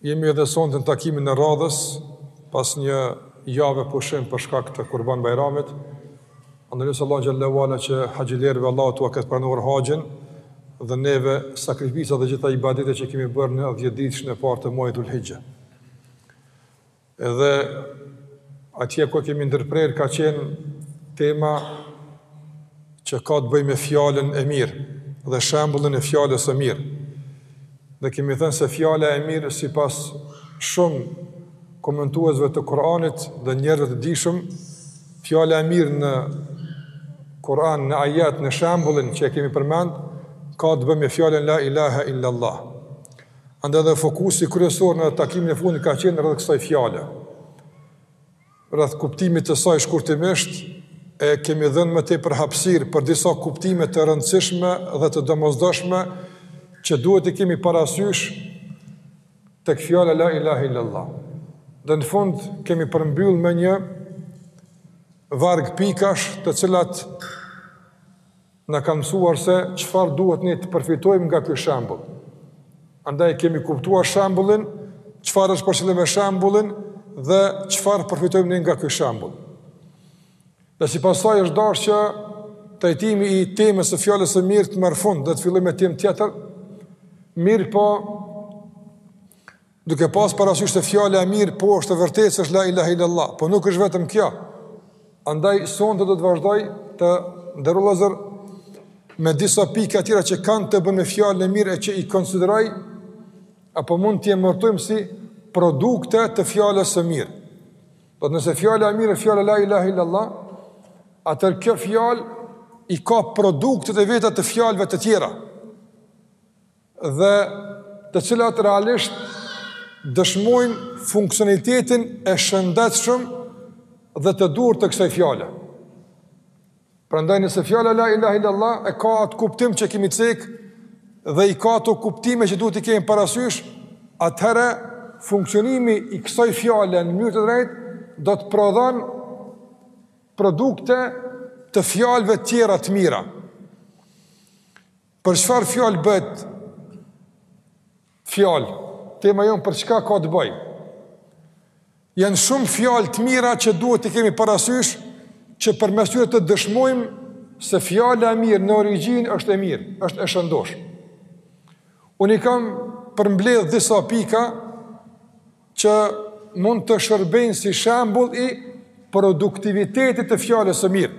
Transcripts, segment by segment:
Jemi edhe sonte në takimin e radhës, pas një jave pushim për shkak të Kurban Bajramit, andaj lus Allahun xhele ue ala që haxhilerëve Allahu t'ua ketë pranuar haxhin, dhe neve sakrificat dhe gjitha ibadetet që kemi bërë në dhjetë ditëshin e parë të muajit dhul hixhe. Edhe atje ku kemi ndërprerë ka qenë tema që ka të bëjë me fjalën e mirë dhe shembullin e fjalës së mirë. Dhe kemi thënë se fjala e mirë sipas shumë komentuesve të Kuranit dhe njerëzve të dijshëm, fjala e mirë në Kur'an, në ajet, në shembullin që e kemi përmend, ka të bëjë me fjalën la ilaha illallah. Andaj edhe fokusi kryesor në takimin e fundit ka qenë rreth kësaj fjale. Rreth kuptimit të saj shkurtimisht e kemi dhënë më tepër hapësirë për disa kuptime të rëndësishme dhe të domosdoshme që duhet t'i kemi parasysh tek fjala la ilaha illallah. Dhe në fund kemi përmbyll me një varg pikash të cilat na kanë mësuar se çfarë duhet ne të përfitojmë nga ky shembull. Andaj kemi kuptuar shembullin, çfarë është për qëllim me shembullin dhe çfarë përfitojmë ne nga ky shembull. Dhe si pasojë është dashë që trajtimi i temës së fjalës së mirë të merr fund dhe të fillojmë me temë tjetër. Mirëpo Duke pas parasysh se fjala e mirë po është e vërtetë se është la ilaha illallah, po nuk është vetëm kjo. Andaj sonte do të vazhdoj të t'ju nderuar vëllezër me disa pika tjera që kanë të bënë me fjalën e mirë e që i konsideroj, apo mund t'i emërtojmë si produkte të fjalës së mirë. Do të thotë nëse fjala e mirë është fjala la ilaha illallah, atëherë kjo fjalë i ka produktet e veta të fjalëve të tjera. dhe të cilat realisht dëshmojnë funksionalitetin e shëndetshëm dhe të duhur të kësaj fjale. Prandaj nëse fjala la ilaha illallah e ka atë kuptim që kemi cek dhe i ka ato kuptime që duhet t'i kemi parasysh, atëherë funksionimi i kësaj fjale në mënyrë të drejtë do të prodhon produkte të fjalëve tjera të mira. Për çfarë fjalë bëhet fjalë? Tema jonë për çka ka të bëjë? Janë shumë fjalë të mira që duhet t'i kemi parasysh që përmes tyre të dëshmojmë se fjala e mirë në origjinë është e mirë, është e shëndoshë. Unë i kam përmbledh disa pika që mund të shërbejnë si shembull i produktivitetit të fjalës së mirë.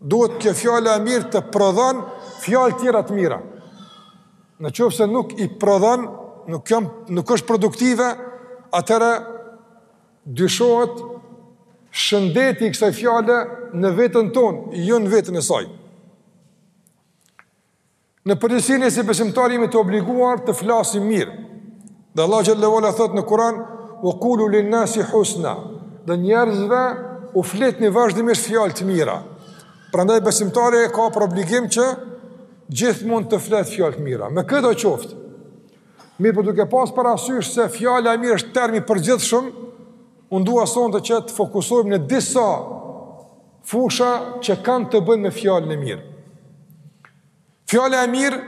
Duhet kjo fjala e mirë të prodhon fjalë tjera të mira. Në qoftë se nuk i prodhon, nuk jam nuk është produktive, atëra dyshohet shëndeti i kësaj fjale në veten tonë, jo në veten e saj. Në përgjithësi ne si besimtarë jemi të obliguar të flasim mirë. Dhe Allah xhelle ve ala thotë në Kur'an, "Wa qulu lin-nasi husna." Dhe njerëzve u flitni vazhdimisht fjalë të mira. Prandaj besimtari ka për obligim që gjithmonë të flet fjalë të mira. Me këdo qoftë. Mirë, por duke pas parasysh se fjala e mirë është term i përgjithshëm, unë dua sonte që të fokusohem në disa fusha që kanë të bëjnë me fjalën e mirë. Fjala e mirë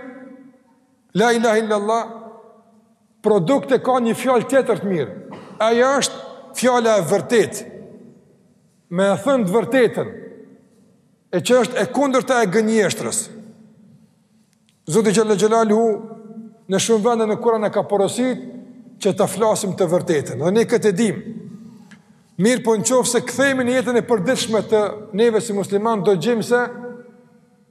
La ilaha illallah produkt e ka një fjalë tjetër të mirë. Ajo është fjala e vërtetë. Me e thënë të vërtetën, e që është e kundërta e gënjeshtrës. Zoti xhelle xhelaluhu në shumë vende në Kur'an na ka porosit që të flasim të vërtetën. Dhe ne këtë e dimë, mirëpo në qoftë se kthehemi në jetën e përditshme të neve si musliman, do gjejmë se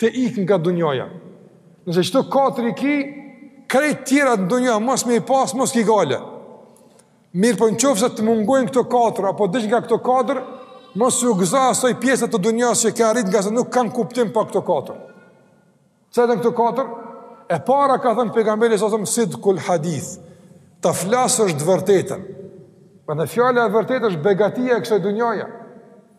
të ikë nga dunjaja. Nëse qëto katër i ki, krejt tjerat e dunjasë, mos me i pas, mos ki gajle. Mirëpo në qoftë se të mungojnë këto katër, apo diçka nga këto katër, mos iu gëzo asaj pjesës të dunjasë që ke arrit ngase nuk kanë kuptim pa këto katër. Cilat janë këto katër? E para ka thënë pejgamberi sa sallam sidkul hadith, të flasësh të vërtetën. Pra fjala e vërtetë është begatia e kësaj dunjaje.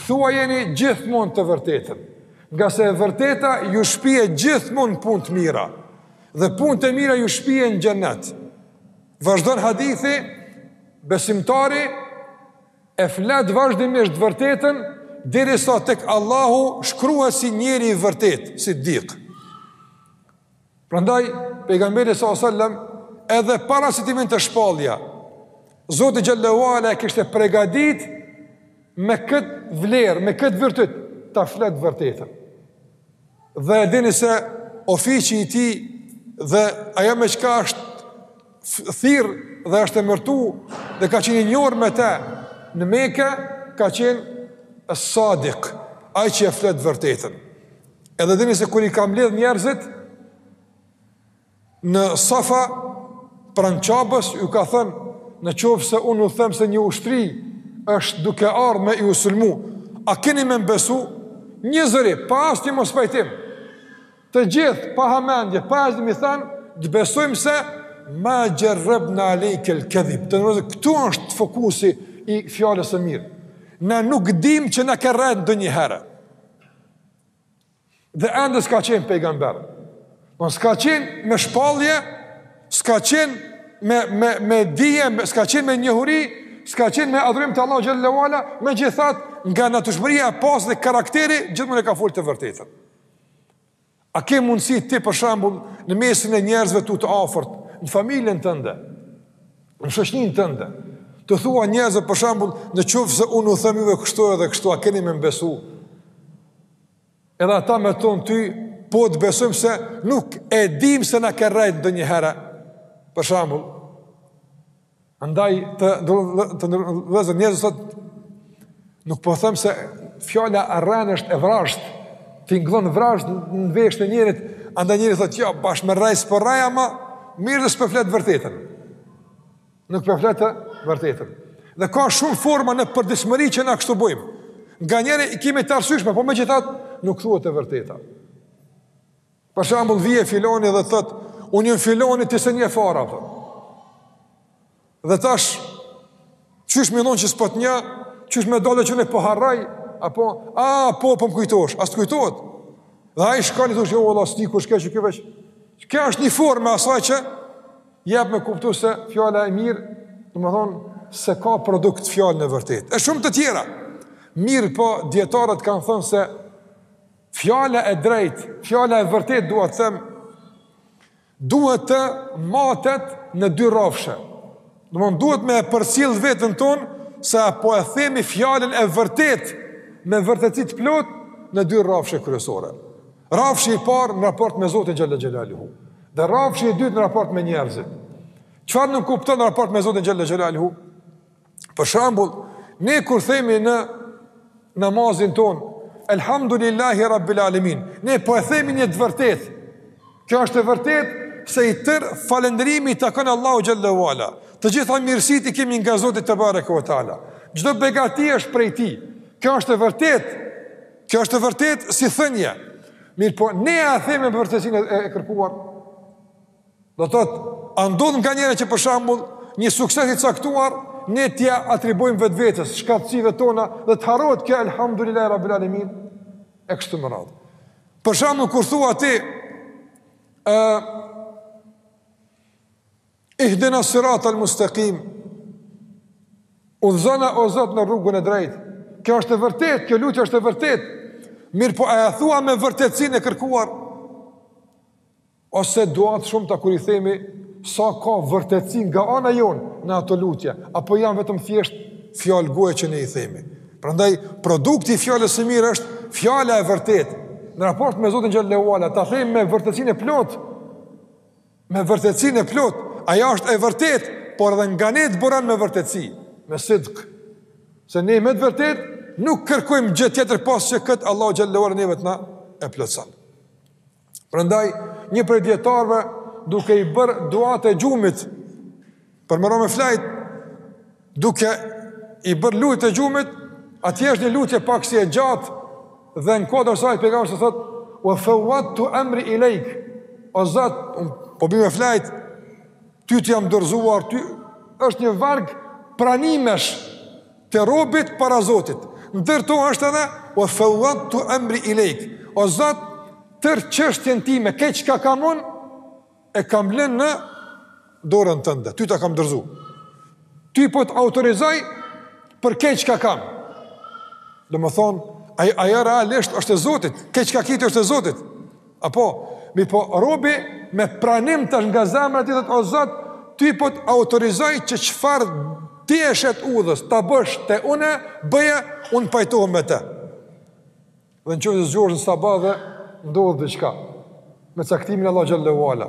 Thuajeni gjithmonë të vërtetën, ngase e vërteta ju shpie gjithmonë punë të mira, dhe punët e mira ju shpien në xhennet. Vazhdon hadithi, besimtari e flet vazhdimisht të vërtetën, derisa tek Allahu shkruhet si njeri i vërtetë, siddik. Prandaj pejgamberi sa sallam edhe para se t'i vinte shpallja, Zoti xhelle ve ala e kishte pregatit me kët vlerë, me kët virtyt ta flet vërtetën. Dhe e dini se ofici i tij dhe ajo me çka është thirr dhe është emërtu dhe ka qenë i njohur me të në Mekë ka qenë sadiq, ai që e flet vërtetën. Edhe dini se kur i ka mbledh njerëzit në Safa pranë Qabes ju ka thënë në qoftë se unë u them se një ushtri është duke ardhë me ju sulmu a keni me m'besu një zëri, pa asnjë mospajtim të gjithë, pa hamendje, pa asnjë, i thanë të besojmë se ma xherrebna alejke el-kedhib të nërëzë, këtu është fokusi i fjalës së mirë na nuk dim që na ke rrejt ndonjëherë. Dhe ende s'ka qenë pejgamber. Po s'ka qenë me shpallje, s'ka qenë me me me dije, s'ka qenë me njohuri, s'ka qenë me adhurim të Allahu xhelle ve ala, megjithatë nga natyrshmëria e pastër dhe karakteri gjithmonë e ka folë të vërtetën. A ke mundësi ti për shembull në mesin e njerëzve tu të afërt, në familjen tënde, Në shoqninë tënde, t'u thua njerëzve për shembull, në qoftë se unë u them juve kështu edhe kështu, a keni me m'besu? Edhe ata me thon ty, po të besojmë se nuk e dim se na ke rrejt ndonjëherë. Për shembull, andaj të të vëllezër, njerëzit sot Nuk po them se fjala rren është e vrazhdë, tingëllon vrazhdë në vesh të njerit, andaj njeri thotë, jo, bash me rrejt s'po rrej, ama mirë s'po e flet të vërtetën. Nuk po e flet të vërtetën. Dhe ka shumë forma në përditshmëri që na kështu bojmë. Nganjëherë i kemi të arsyshme, po megjithatë, nuk thuhet e vërteta. Për shembull, vjen filoni dhe thotë, unë jom filoni, ti s'e njeh fare ato. Dhe tash, qysh me thonë që s'po t'njoh, qysh me dalë që ne po harroj, a po, a, po, po më kujtosh, a s'të kujtohet. Dhe ai shkon, i thush jo, vallah, s'di kush ka qenë ky veç. Kjo është një formë asaj që jep me kuptu se fjala e mirë, domethonë, se ka produkt fjalën e vërtet. E shumë të tjera, mirëpo dijetarët kanë thënë se fjala e drejtë, fjala e vërtet, dua të them, Duhet të matet në dy rrafshe. Domethënë duhet me e përcjell veten tonë se a po e themi fjalën e vërtet me vërtetësi të plot në dy rrafshe kryesore. Rrafshi i parë në raport me Zotin Xhelle Xhelaluhu dhe rrafshi i dytë në raport me njerëzit. Çfarë nënkupton në raport me Zotin Xhallal Xhelaluhu? Për shembull, ne kur themi në namazin tonë, Elhamdulillahi Rabbil Alemin, ne po e themi një të vërtet, kjo është e vërtet se i tërë falënderimi i takon Allahut xhelle ve ala, të gjitha mirësitë i kemi nga Zoti tebareke ve teala, çdo begati është prej tij, kjo është e vërtet, kjo është e vërtet si thënie, mirëpo ne a e themi me vërtetësinë e, e kërkuar, Do të thotë, a ndodh nganjëherë që për shembull një sukses i caktuar ne t'ia atribuojmë vetvetes, shkathtësive tona dhe të harrohet kjo elhamdulillahi rabbil alamin e kështu me radhë. Për shembull kur thua ti ë ihdina sirat al mustaqim udhëzona o Zot në rrugën e drejtë. Kjo është e vërtetë, kjo lutje është e vërtetë. Mirëpo a e thua me vërtetësinë e kërkuar? Ose duat shumta kur i themi sa ka vërtetësi nga ana jonë në ato lutje, apo janë vetëm thjesht fjalë goje që ne i themi. Prandaj produkti i fjalës së mirë është fjala e vërtetë. Në raport me Zotin xhelle ue ala, ta themi me vërtetësinë e plotë. Me vërtetësinë e plotë, ajo është e vërtetë, por edhe nga ne të buron me vërtetësi, me sidq. Se ne me të vërtetë nuk kërkojmë gjë tjetër pos që këtë Allahu xhelle ue ala neve të na e plotson. Prandaj një prej dietarëve duke i bër duat e gjumit për me ra me flejt duke i bër lutjet e gjumit, atje është një lutje pak si e gjatë dhe në kuadër të saj pejgamberi thotë wa fawwadtu amri ilayk. O Zot, po bi me flejt, ty të jam dorëzuar, ty është një varg pranimesh Të robit para Zotit. Ndër to është edhe wa fawwadtu amri ilayk. O Zot, tër çështjen time, gjithçka kam unë, e kam lënë në dorën tënde, ty ta kam dërzu. Ty po të autorizoj për gjithçka kam. Domethënë, ajo realisht është e Zotit, gjithçka ki ti është e Zotit. Apo, mirëpo robi me pranim tash nga zemra e tij thotë o Zot, ty po të autorizoj që çfarë ti e sheh të udhës, ta bësh te unë, bëje unë pajtohem me të. Dhe në qoftë se zgjohesh në sabah dhe ndodh diçka me caktimin e Allahut xhelle ue ala.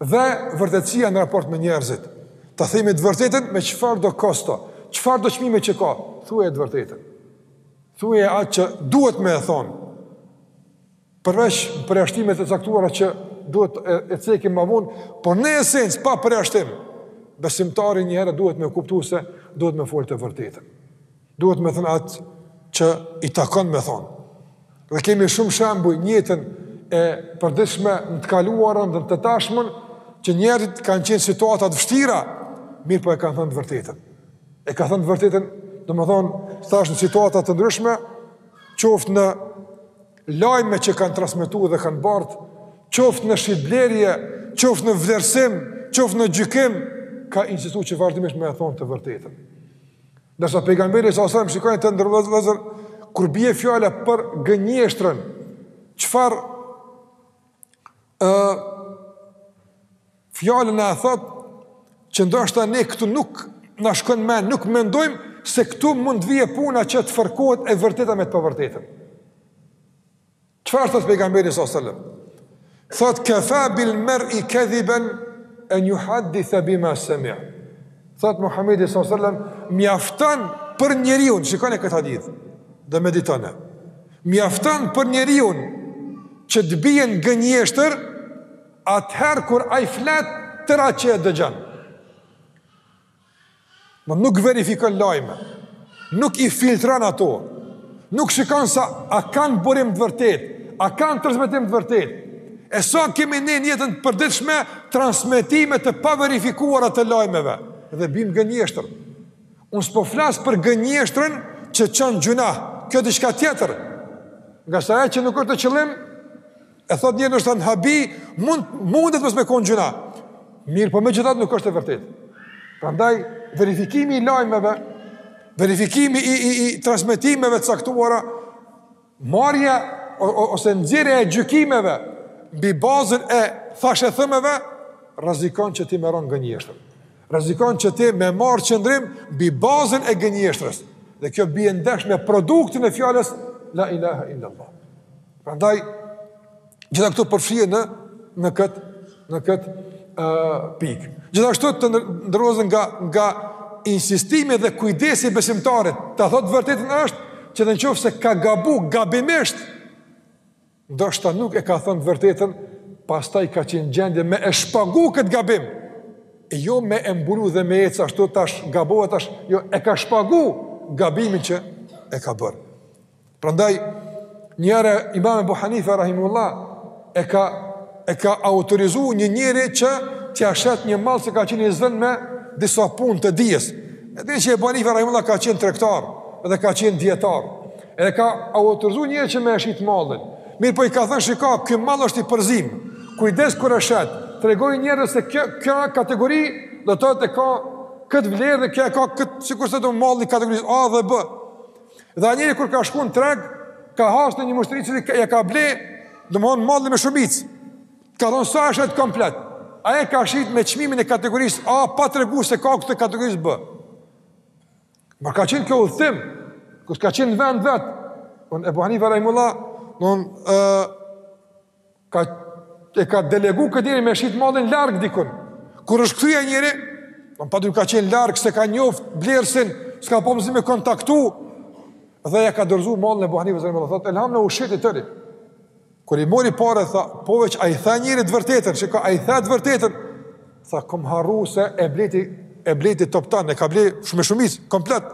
Dhe vërtetësia në raport me njerëzit. Ta themi të vërtetën me çfarëdo kosto, çfarëdo çmimi që ka, thuaje të vërtetën. Thuaje atë që duhet me e thonë. Përveç përjashtimet e caktuara që do t'i, e cekim ma vonë, por në esencë, pa përjashtim, besimtari njëherë duhet me kuptu se duhet me folë të vërtetën. Duhet me thënë atë që i takon me thonë. Dhe kemi shumë shembuj në jetën e përditshme në të kaluarën dhe në të tashmën që njerëzit kanë qenë n'situata t'vështira, mirëpo e kanë thënë të vërtetën. E ka thënë të vërtetën, domethënë, tash në situata të ndryshme, qoftë në lajme që kanë transmetu dhe kanë bartë, qoftë në shitblerje, qoftë në vlerësim, qoftë në gjykim, ka insistu që vazhdimisht me e thonë të vërtetën. Ndërsa pejgamberi sa selam, shikoni të nderuar vëllezër, kur bie fjala për gënjeshtrën, çfarë uh, fjala na e thot, që ndoshta ne këtu nuk na shkon men, nuk mendojmë, se këtu mund të vje puna që të fërkohet e vërteta me të pavërtetën. Çfarë thotë pejgamberi sa selam? Thotë kafa bil mar'i kadhiban an yuhadditha bima sami'a. Thotë Muhamedi sa selam mjafton për njeriun, shikone këtë hadith. Dhe meditone. Mjafton për njeriun që të bie në gënjeshtër atëherë kur ai flet të tëra që e dëgjon. Po nuk verifikon lajme, nuk i filtron ato, nuk shikon se a kanë burim të vërtet, a kanë transmetim të vërtet, e sa kemi ne në jetën të përditshme transmetime të paverifikuara të lajmeve, dhe bim n'gënjeshtër. Unë s'po flas për gënjeshtrën që çon gjyna, kjo diçka tjetër, nga saje që nuk është me qëllim, E thot njeri ndoshta në habi, mund mundet mos me kon gjyna. Mirëpo megjithatë nuk është e vërtetë. Prandaj verifikimi i lajmeve, verifikimi i i, i transmetimeve të caktuara, marrja ose nxjerrja e gjykimeve mbi bazën e thashethemeve rrezikon që ti me ra n'gënjeshtër. Rrezikon që ti me marr qendrim mbi bazën e gënjeshtrës. Dhe kjo bie ndesh me produktin e fjalës la ilaha illallah. Prandaj gjitha këto përfshihen në në kët në kët ë uh, pik. Gjithashtu të nderuar vëllezër nga nga insistimi dhe kujdesi i besimtarit, ta thotë vërtetën është që në qoftë se ka gabu gabimisht, ndoshta nuk e ka thënë vërtetën, pastaj ka qenë n'gjendje me e shpagu këtë gabim. E jo me e mbulu dhe me ecë ashtu tash gabova tash, jo e ka shpagu gabimin që e ka bërë. Prandaj njëherë Imam Abu Hanife rahimullah e ka e ka autorizu një njeri që t'ia shet një mall se ka qenë i zënë me disa punë të dijes. Edhe që Ebu Hanife rahimullah ka qenë tregtar dhe ka qenë dijetar. E ka autorizu një njeri që me e shit mallin. Mirëpo i ka thënë shiko, ky mall është i përziem. Kujdes kur e shet. Tregoju njerëzve se kjo kjo kategori do të thotë ka këtë vlerë dhe kjo ka këtë sikur se domethënë malli i kategorisë A dhe B. Dhe ai njeri kur ka shku në treg, ka hasë në një myshteri që e ka ble, domethonë mallin me shumic, ka thonë sa e shet komplet, ai e ka shit me çmimin e kategorisë A, pa tregu se ka edhe të kategorisë B. Ma ka qenë kjo n'udhëtim, kur s'ka qenë vend vetë, unë Ebu Hanife rahimullah, unë, ka e ka delegu këtë njeri me shit malin larg dikun. Kur është kthy njeri, në pa du ka qenë larg, s'e ka njoft blersin, s'e ka, po mezi me kontaktu, dhe ia ka dorëzu malin e Ebu Hanifes dhe në më dhe thotë, elham në u shit i tëri. Kur i mori pare, tha, poveq, ai tha njeri të vërtetën, që ka, ai tha të vërtetën, tha, kom harru se e bleti, e bleti toptan, e ka ble shumë shumis, komplet,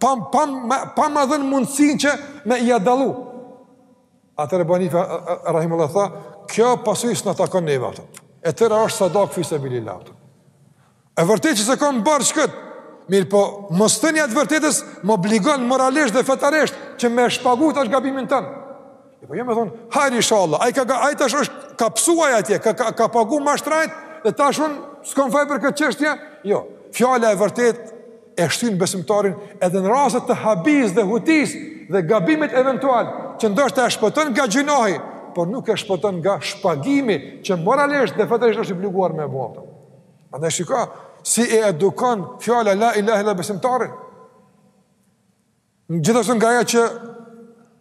pa, pa, pa, pa ma dhenë mundësin që me ia dallu. Atëherë Abu Hanife rahimullahu tha, kjo pasuri s'na takon neve atë. E tëra është sadaka fi sabilillah. E vërtetë që s'e kam bërë çkët. Mirëpo, mosthënia e vërtetës më obligon moralisht dhe fetarisht që me shpagu tash gabimin tem. E po jo me thon, hajr inshallah. Ai ka ai tash është ka psuaj atje, ka ka, ka pagu ma shtrajt dhe tash un s'kam faj për këtë çështje. Jo, fjala e vërtetë e shtyn besimtarin edhe në raste të habisë dhe hutisë dhe gabimit eventual që ndoshta e shpëton nga gjynahi, por nuk e shpëton nga shpagimi që moralisht dhe fetarisht është i obliguar me bo ata. Andaj shiko si e edukon fjala la ilahe illa besimtarin. Gjithashtu nga ajo që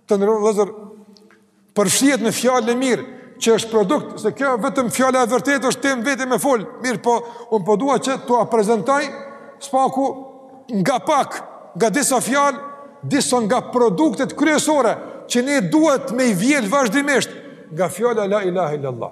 të nderuar vëllezër përfshihet në fjalën e mirë që është produkt, se kjo vetëm fjala e vërtetë është temë në veti me fol. Mirëpo un po dua që t'ua prezantoj së paku nga pak, nga disa fjalë, disa nga produktet kryesore që ne duhet me i vjel vazhdimisht nga fjala la ilaha illallah.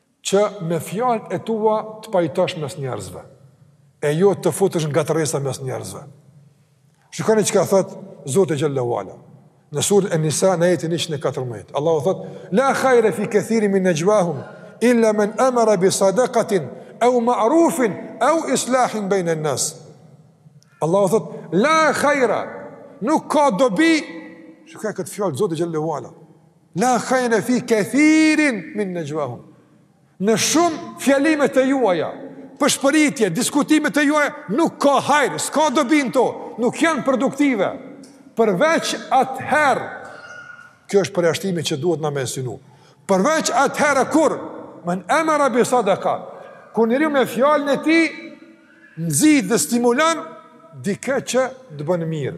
Që me fjalët e tua të pajtosh mes njerëzve, e jo të futësh ngatërresa mes njerëzve. Shikoni çka thot Zoti xhelle ue ala. Në surën An-Nisa në ajetin 114, Allahu thot: "La khayra fi kathirin min najwahum illa man amara bi sadaqatin aw ma'rufin aw islahin bayna an-nas." Allahu thot: "La khayra, nuk ka dobi." Shikoj këtë fjalë Zoti xhelle ue ala. La khajre fi kethirin min nexhvahum. Në shumë fjalimet e juaja, pëshpëritje, diskutimet e juaja, nuk ka hajr, s'ka dobi n'to, nuk janë produktive. Përveç atëherë, kjo është përjashtimi që duhet ne me synu, përveç atëherë kur, men emera bi sadeka, kur njeri me fjallën e tij nxit dhe stimulon dikë që të bën mirë.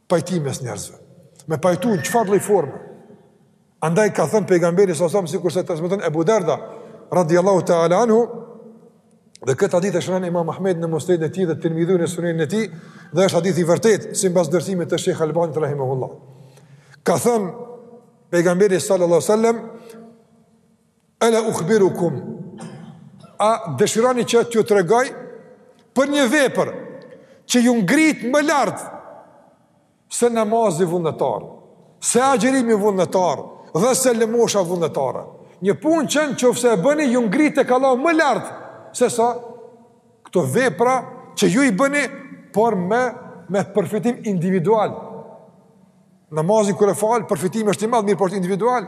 pajtim mes njerëzve. Me pajtu në çfarë lloj forme. Andaj ka thënë pejgamberi alejhi selam, sikurse transmeton Ebu Derda, radiallahu ta'ala anhu, dhe këtë hadith e shënon imam Ahmed në musnedin e tij dhe Tirmidhiu në sunenin e tij, dhe është hadith i vërtetë, simbas vlerësimit të Shejh Albanit, rahimahullah. Ka thënë pejgamberi sallallahu sallam, Ela ukhbirukum A dëshironi që t'ju tregoj Për një vepër Që ju ngrit më lartë Se namazi vullnetar Se agjerimi vullnetar Dhe se lëmosha vullnetare Një punë që në qoftë se e bëni Ju ngrit tek Allahu më lartë Se sa Këto vepra që ju i bëni Por me, me përfitim individual Namazin kur e fal Përfitimi është i madh Mirëpo është individual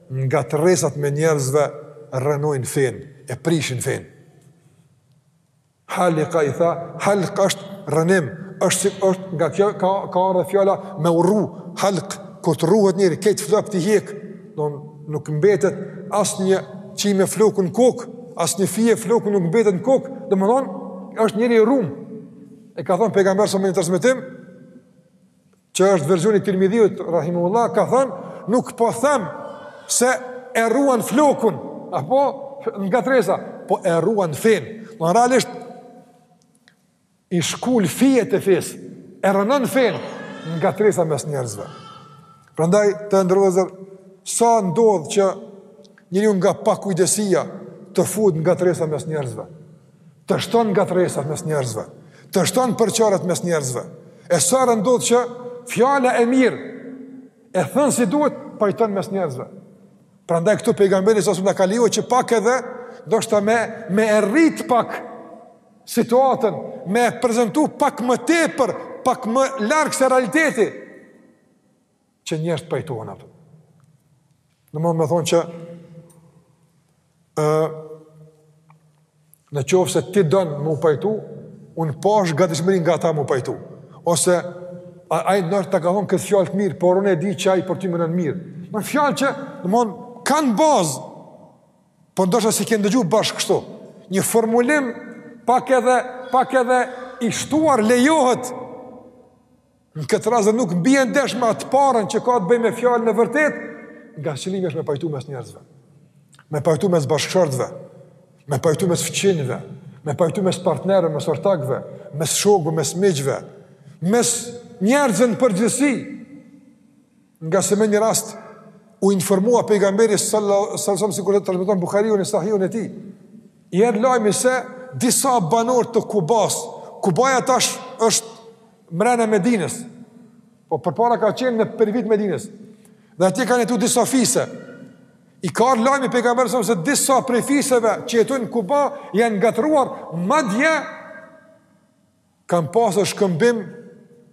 ngatërresat mes njerëzve rrënojnë fenë, e prishin fenë. Halika i tha, halk është rrënim, është si është nga kjo ka ka ardhur fjala me u rru, halk kur të rruhet njeri krejt flokt i hjek, do nuk mbetet asnjë qime floku në kokë, asnjë fije floku nuk mbetet në kokë, domthon është njeri i rruem. E ka thënë pejgamberi s.a.s. në transmetim, që është versioni i Tirmidhiut rahimehullah ka thënë nuk po them se e rruan flokun apo ngatrresa po e rruan fenë dhe realisht i shkul fijet e fesë e rrënon fenë ngatrresa mes njerëzve prandaj të nderuar sa ndodh që njeriu nga pakujdesia të fut ngatrresa mes njerëzve Të shton ngatrresa mes njerëzve, të shton përçarjet mes njerëzve. E sa ndodh që fjala e mirë, e thënë si duhet, pajton mes njerëzve. Prandaj këtu pejgamberi s.a.s. na ka leju që pak edhe, ndoshta me, me e rrit pak situatën, me e prezentu pak më tepër, pak më larg se realiteti. që njerëzit të pajtohen ata. Domethënë me thonë që në qoftë se ti don me u pajtu, unë pash gatishmërinë nga ata me u pajtu. Ose ai ta ka thonë këtë fjalë të mirë, por unë e di që ai për ty menon mirë. Fjalë që, domethon, kanë bazë, por ndoshta s'i ke ndëgju bash kështu. Një formulim pak edhe, pak edhe i shtuar lejohet Në këtë rast dhe nuk bjen ndesh me atë parën që ka të bëj me fjalën e vërtetë, ngase qëllimi është me pajtu mes njerëzve, me pajtu mes bashkëshortve, me pajtu mes fëqinjve, me pajtu mes partnerve, mes ortakve, mes shokve, mes miqve, mes njerëzve në përgjithësi. Ngase me një rast, u informua pejgamberi sallallahu alaihi wasallam sikur transmeton Buhariu në Sahihun e tij. I erdhi lajmi se disa banorë të Kubas, Kubaja tash është mbrenda Medinës. Po përpara ka qenë në periferi të Medinës. Dhe atje kanë jetuar disa fise. I ka ardh lajmi pejgamberit sallallahu alaihi wasallam se disa prej fiseve që jetojnë në Kuba janë ngatrruar madje Kanë pasur shkëmbim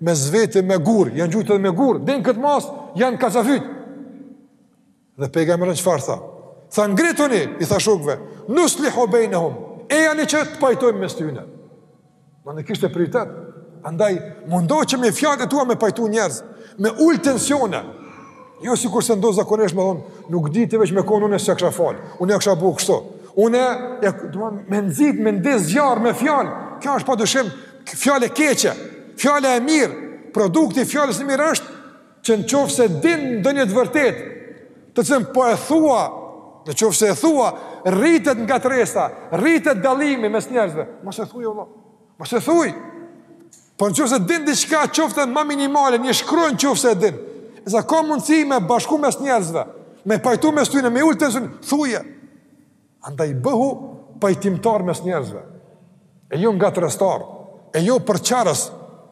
mes veti me gur, janë gjuajtur edhe me gur, deri këtë masë janë kacafyt. Dhe pejgamberi çfarë tha? Tha ngrituni, i tha shokëve, nuslihu bejnehum. Ejani që të pajtojmë mes tyre. Ma në kishte prioritet Andaj mundohu që me fjalët e tua me pajtu njerëz Me ul tensione Jo sikurse ndodh zakonisht me thon, nuk di ti veç me konë unë s'ja kisha fal, unë ja kisha bo kështu. Unë e, me nxit, me ndiz zjarr, me fjalë, kjo është pa dyshim, fjalë e keqe, fjala e mirë, produkt i fjalës së mirë është, që në qoftë se din ndonjë të vërtetë, të cilën po e thua, në qoftë se e thua, rritet ngatërresa, rritet dallimi mes njerëzve, mos e thuj, Allah, mos e thuj, Po në qoftë se din diçka qoftë ma minimale, një shkronjë qoftë se e din. E cila ka mundësi me bashku mes njerëzve, me pajtu mes tyne, me ul tensionin, thuje. Andaj bëhu pajtimtar mes njerëzve. E jo ngatërrestar, e jo përçarës.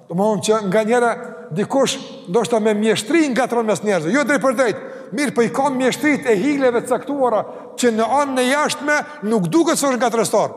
Domethënë që nganjëherë, dikush, ndoshta me mjeshtri ngatërron mes njerëzve. Jo drejtpërdrejt, mirëpo i ka mjeshtritë e hileve të caktuara, që në anën e jashtme nuk duket se është ngatërrestar.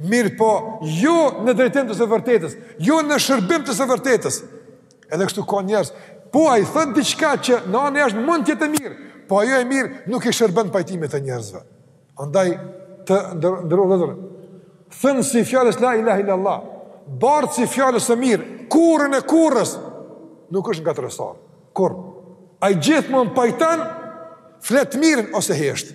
Mirëpo, jo në drejtim të së vërtetës, jo në shërbim të së vërtetës. Edhe kështu ka njerëz, po ai thon diçka që në anë të jashtme mund të jetë e mirë, po ajo e mirë nuk i shërben pajtimit të njerëzve. Andaj të nderuar. Thënësi i fjalës la ilaha illa allah, bartësi i fjalës së mirë, kurrën e kurrës nuk është ngatërresar. Kurrë, ai gjithmonë pajton flet të mirën ose hesht.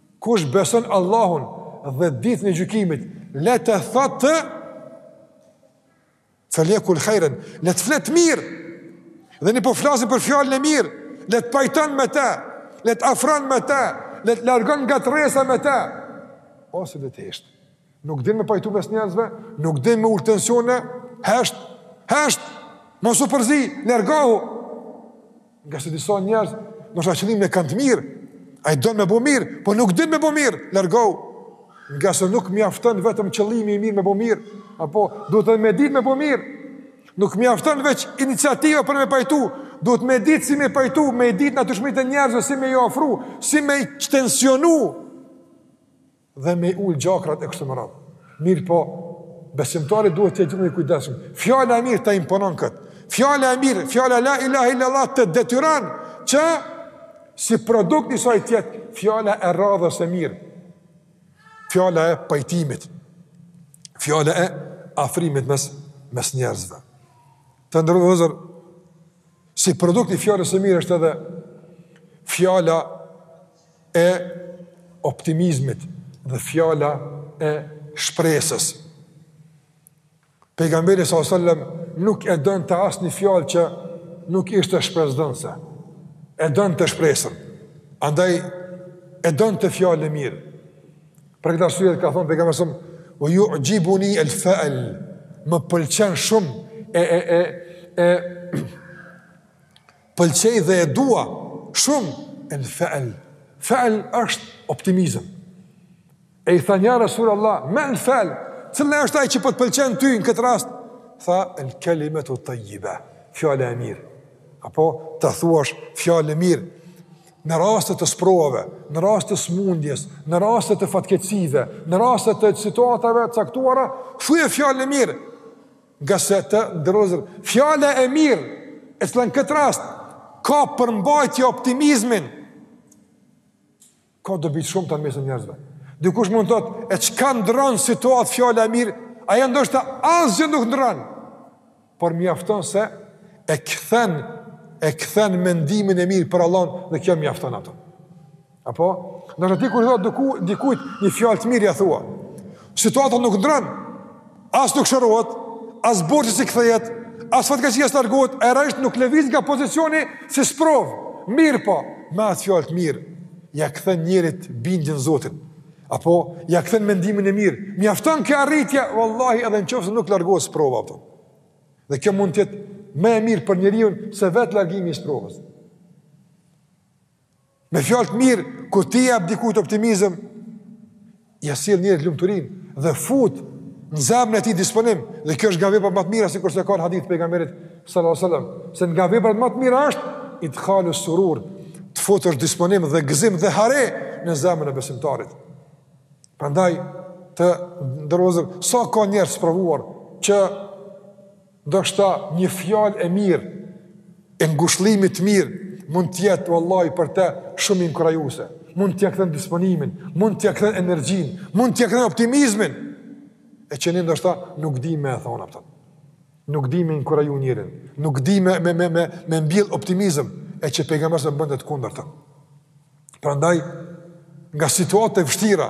Kush beson Allahun dhe ditën e gjykimit, le të, thotë, feljekul hajran, le të flet mirë. Dhe ne po flasim për fjalën e mirë, le të pajton me te, le të afron me te, le të largon ngatërresa me te. Ose le të hesht. Nuk din me pajtu mes njerëzve, nuk din me ul tensione, hesht, hesht. Mos u përzi, largohu. Ngase disa njerëz, ndoshta qëllimin e kanë të mirë, ai don me bo mirë, po nuk din me bo mirë, largohu. Ngase nuk mjafton vetëm qëllimi i mirë me bo mirë, apo duhet edhe me ditë me bo mirë. Nuk mjafton veç iniciativa për me pajtu, duhet me ditë si me pajtu, me ditë natyrshmëritë e njerëzve si me i afru, si me i tensionu. dhe me ul gjakrat e kështu me radhë. Mirëpo, besimtari duhet të jetë i kujdesshëm. Fjala e mirë ta imponon kët. Fjala e mirë, fjala la ilaha illa allah të detyron që si produkt i saj të jetë fjala e radhës e mirë. Fjala e pajtimit. Fjala e afrimit mes mes njerëzve. Të nderuar si produkt i fjalës së mirë është edhe fjala e optimizmit dhe fjala e shpresës. Pejgamberi sa sallam nuk e donte asnjë fjalë që nuk ishte shpresëdhënëse. E donte shpresën. Andaj e donte fjalën e mirë. Për këtë arsye ka thonë pejgamberi sa sallam ve juxhibuni el fa'al më pëlqen shumë e, e, e, e pëlqej dhe e dua shumë el fa'al. Fa'al është optimizëm. E i thanë ja Rasul Allah, ma el fa'al, cili është ai që po të pëlqen ty në këtë rast? Tha el kalimatu tayyiba, fjala e mirë. Apo ta thuash fjalën e mirë në raste të sprovave, në raste të smundjes, në raste të fatkeqësive, në raste të situatave të caktuara, thuaj fjalën e mirë. Ngase të nderuar vëllezër, fjala e mirë, e cila në këtë rast, ka përmbajtje optimizmin, ka dobi të shumta në mesin e njerëzve. Dikush mund të thotë, e çka ndrron situatën fjala e mirë, ajo ndoshta asgjë nuk ndrron, por mjafton se e kthen, e kthen mendimin e mirë për Allahun dhe kjo mjafton ato. Apo, ti kur diku, dikujt një fjalë të mirë ja thua. Situata nuk ndrron, as nuk shërohet, as borxhi s'i kthehet, as fatkeqësia s'largohet, e rajshtë nuk lëviz nga pozicioni si sprovë. Mirëpo, me atë fjalë të mirë, ja kthen njerit bindjen në Zotin. Apo, ja kthen mendimin e mirë. Mjafton kjo arritje, vallahi edhe në qoftë se nuk largohet sprova. Apo. Dhe kjo mund të jetë më e mirë për njeriun se vetë largimi i sprovës. Me fjalë të mirë, kur ti jap dikujt optimizëm, ja sjell njerit lumturinë dhe fut në zemrën e tij disponim, dhe kjo është nga veprat më të mira sikur se ka në hadith pejgamberit sallallahu alajhi wasallam, se nga veprat më të mira është idkhalu surur, të futësh disponim dhe gëzim dhe hare në zemrën e besimtarit. Prandaj, të nderuar vëllezër, sa ka njerëz të sprovuar që Ndoshta një fjalë e mirë, e ngushëllimit të mirë, mund të jetë vallahi për të shumë inkurajuese. Mund t'ja kthen disponimin, mund t'ja kthen energjinë, mund t'ja kthen optimizmin. E që ne ndoshta nuk dimë me e thonë ato. Nuk dimë me inkuraju njerin, nuk dimë me me me me mbjell optimizëm e që pejgamberi s.a.s. bënte të kundërtën. Prandaj nga situatat e vështira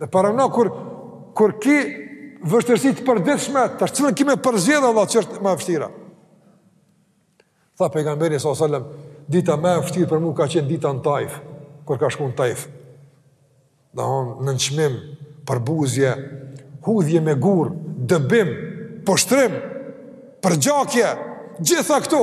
Dhe para në kur, kur ki vështirësi të përditshme, tash cilën ki me përzgjedh vallah që është ma e vështira. Tha pejgamberi s.a.s. Dita ma e vështirë për mu ka qenë dita në Taif, kur ka shku në Taif. Domethonë nënçmim, përbuzje, hudhje me gurë, dëbim, poshtrim, përgjakje, gjitha këto.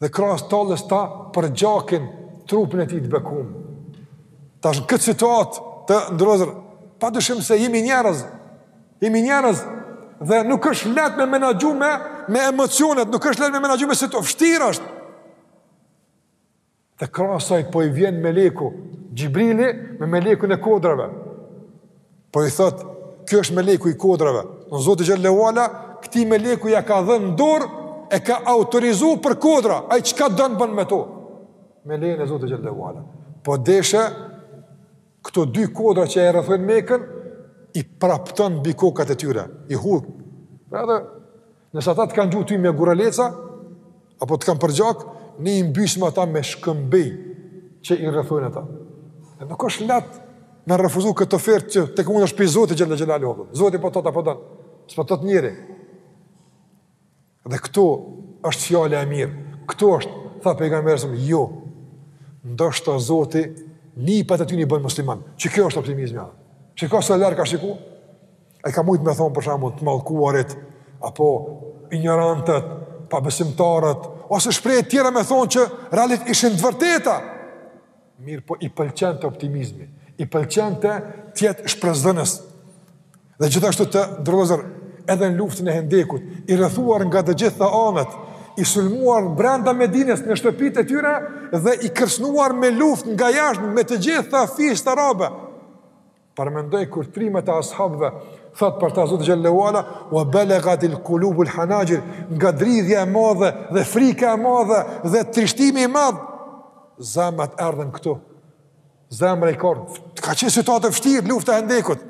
Dhe krahas talljes ta përgjakin trupin e tij të bekuar. Tash në këtë situatë të nderuar, padyshim se jemi njerëz. Jemi njerëz dhe nuk është lehtë me menaxhu, me me emocionet, nuk është lehtë me menaxhu me situatën. Vështirë është. Dhe krahas asaj po i vjen meleku, Xhibrili me melekun e kodrave. Po i thot, ky është meleku i kodrave. Zoti xhele ue ala këtij meleku ia ka dhënë dorë, e ka autorizu për kodra, ai çka don bon me to. Me lejen e Zotit xhele ue ala. Po deshe, këto dy kodra që e rrethojnë Mekën, i prapton mbi kokat e tyre, i hudh. Pra edhe, Nëse ata të kanë gju ty me guraleca, apo të kanë përgjak, ne i mbysim ata me shkëmbinj që i rrethojnë ata. E nuk është lehtë me refuzu këtë ofertë që të këmund është prej Zotit xhele xhelaluhu. Zoti po të thotë a po don, s'po të thotë njeri. Dhe këtu është fjala e mirë. Këtu është, tha pejgamberi s.a.s., jo, ndoshta Zoti nipat e tyne i bon musliman. Që kjo është optimizmi atë? Shih sa larg ka shiku? Ai ka mujt me thon për shembull të mallkuarit apo injorantët, pabesimtarët, ose shprehje të tjera me thon që realisht ishin të vërteta. Mirëpo i pëlqente optimizmi, i pëlqente të jetë shpresëdhënës. Dhe gjithashtu të nderuar edhe në luftën e hendekut, i rrethuar nga të gjitha anët, i sulmuar brenda Medinës në shtëpitë e tyre dhe i kërcnuar me luftë nga jashtë me të gjitha fiset arabe. Paramendoje kur trimet e ashabëve thot për ta Zoti xhele ue ala wa balagat al qulub al hanajir nga dridhja e madhe dhe frika e madhe dhe trishtimi i madh zemrat erdhën këtu zemra i ka ka qenë situatë e vështirë lufta e hendekut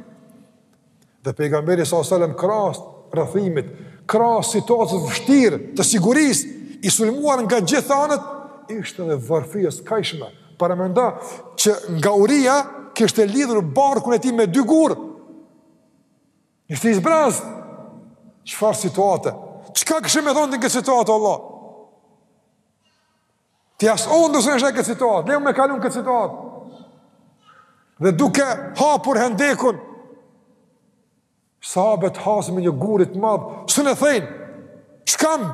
dhe pejgamberi s.a.s. krahas rrethimit krahas situatës së vështirë të sigurisë i sulmuar nga gjithë anët ishte dhe varfëria e skajshme Paramendo që nga uria kishte lidhur barkun e tij me dy gurë. Ishte i zbraz. Çfarë situate? Çka kishe me thonë ti n'këtë situatë Allah? Ti as s'do dojshe me e pa këtë situatë, le mo me e kalu këtë situatë. Dhe duke hapur hendekun Sahabët hasë me një gur të madh, s'un e thejnë, shkamb,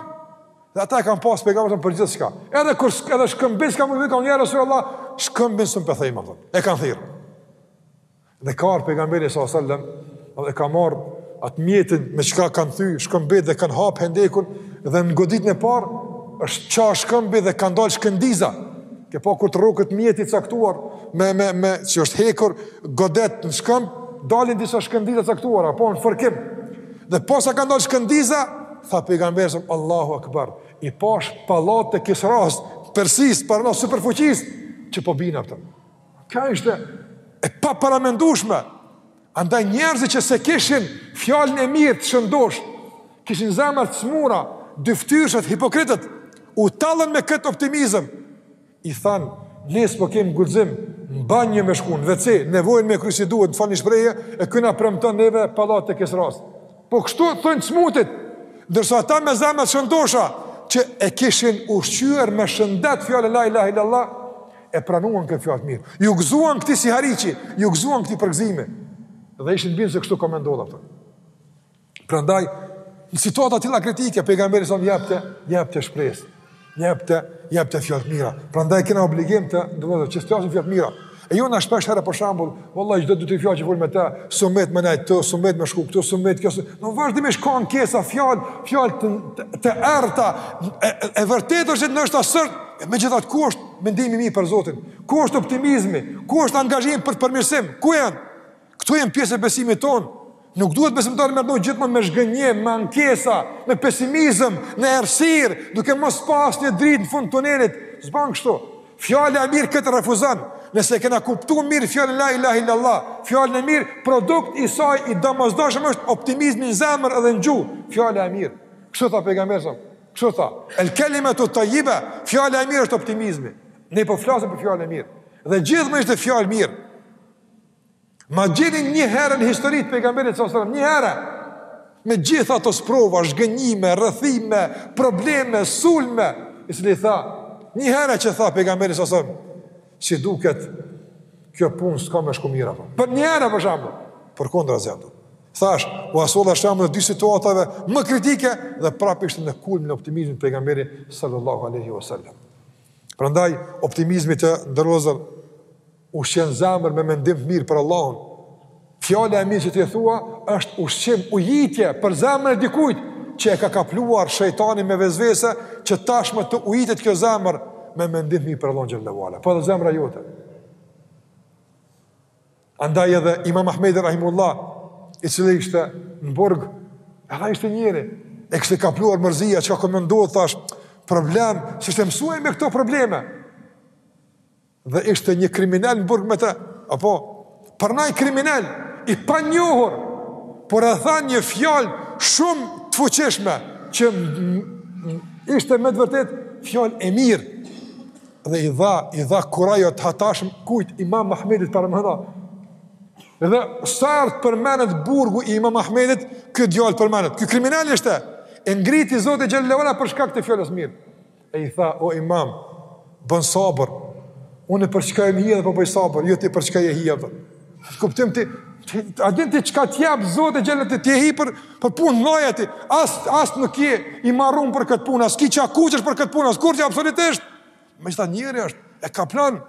dhe ata e kanë pasë pejgamberin për gjithçka. Edhe, kur, edhe shkëmbin s'ka më vikon, ja resulullah, shkëmbin s'un po e thejmë, më thëmë, e kanë thirrë. Dhe ka ardhë pejgamberi s.a.s. dhe ka marrë atë mjetin me çka kanë thy shkëmbinjtë dhe kanë hapë hendekun, dhe në goditjen e parë, është ça shkëmbi dhe kanë dalë shkëndija. Ke pa kur rroket mjeti i caktuar, me, me, me, që është hekur, godet në shkëmb, dalin disa shkëndija të caktuara, apo në fërkim. Dhe posa kanë dalë shkëndija, tha pejgamberi a.s. Allahu Akbar, i pashë pallatet e Kisras, Persisë, pra superfuqisë, që po bina pëtëm. Kjo ishte e paparamendushme, andaj njerëzit që s'e kishin fjallën e mirë të shëndoshë, kishin zemrat e smura, dyftyrëshit, hipokritët, u tallën me këtë optimizëm, I thanë, ne s'po kemë guxim në banjë me shku, në WC, nevojën me kry si duhet, më falni shprehjen, e ky na premton neve pallatet e Kisras. Po kështu thonë të smutit, ndërsa ata me zemra të shëndosha, që e kishin ushqyër me shëndet fjalën la ilahe illallah, e pranuan këtë fjalë të mirë. Iu gëzuan këtij sihariqi, iu gëzuan këtij përgëzimi. Dhe ishin bindur se kështu ka me ndodh, përë. Prandaj, në situata të tilla kritike, pejgamberi a.s. jepte, jepte shpresë, jepte, jepte fjalë të mira. Prandaj, kena obligim të, dhe dhe dhe, që të thojmë fjalë të mira. E jo ne shpeshherë, për shambull, vallahi, çdo e dyta fjalë që fol me ta, s'mbet me nejt, s'mbet me shku këtu, s'mbet kjo, vazhdimisht ka ankesa, fjalë, fjalë të, të, të errëta, e, e, e vërtetë është ndoshta, e megjithatë, ku është mendimi i mirë për Zotin, ku është optimizmi, ku është angazhimi për përmirësim, ku janë? Këto janë pjesë e besimit tonë. Nuk duhet besimtari me qenë gjithmonë me zhgënjim, me ankesa, me pesimizëm, me errësirë, duke mos pas një dritë në fund të tunelit. S'ban kështu. Fjala e mirë këtë e refuzon. Nëse e kena kuptu mirë fjalën la ilaha illallah, fjalën e mirë, produkt i saj i domosdoshëm është optimizmi në zemër edhe në gjuhë. Fjala e mirë. Kështu tha pejgamberi a.s. Kështu tha. El kelimetu tajibe, fjala e mirë është optimizmi. Ne po flasëm për fjalën e mirë. Dhe gjithnjë ishte fjalë e mirë. Ma gjeni një herë në histori të pejgamberit sallallahu alajhi wasallam, një herë me gjithë ato sprova, zhgënjime, rrethime, probleme, sulme, i cili tha, një herë që tha pejgamberi sallallahu alajhi wasallam, si duket kjo punë s'ka me shku mirë. Për një herë për shembull, përkundrazi. Thashë, ua solla shembull në dy situatat më kritike dhe prapë ishte në kulmin e optimizmit të pejgamberit sallallahu alajhi wasallam. Prandaj optimizmi të nderuar Ushqen zemrën me mendim të mirë për Allahun. Fjala e mirë që ti thua është ushqim, ujitje për zemrën e dikujt që e ka kapluar shejtani me vesvese që tashmë të ujitet kjo zemër me mendim të mirë për Allahun xhallahu ala. Po zemra jote. Andaj edhe Imam Ahmedi rahimullah, i cili ishte në burg, edhe ishte njeri, e kishte kapluar mërzia, çka ka me ndodh, tash, problem, s'ishte mësu me këto probleme. Dhe ishte një kriminal në burg me të. Apo, përnaj kriminal, i panjohur, por e tha një fjalë shumë të fuqishme, që ishte me të vërtetë fjalë e mirë. Dhe i dha, i dha kurajo të hatashme kujt, imam Ahmedit rahimehullah. Dhe sa herë të përmenet burgu i imam Ahmedit, ky djalë përmenet. Ky kriminal ishte, e ngriti Zoti xhelle ue ala për shkak të fjalës mirë. E i tha, o imam, bën sabër, unë për çka kam hi edhe po bëj sabër, jo ti për çka je hi, dhe. Kuptim ti, a din ti çka të jep Zoti xhelle, ti je hi për, për punë loja ti, as as nuk je i marrun për këtë punë, as ki çka kuqesh për këtë punë, askurgjë absolutisht, me qëta njeri është, e ka plan,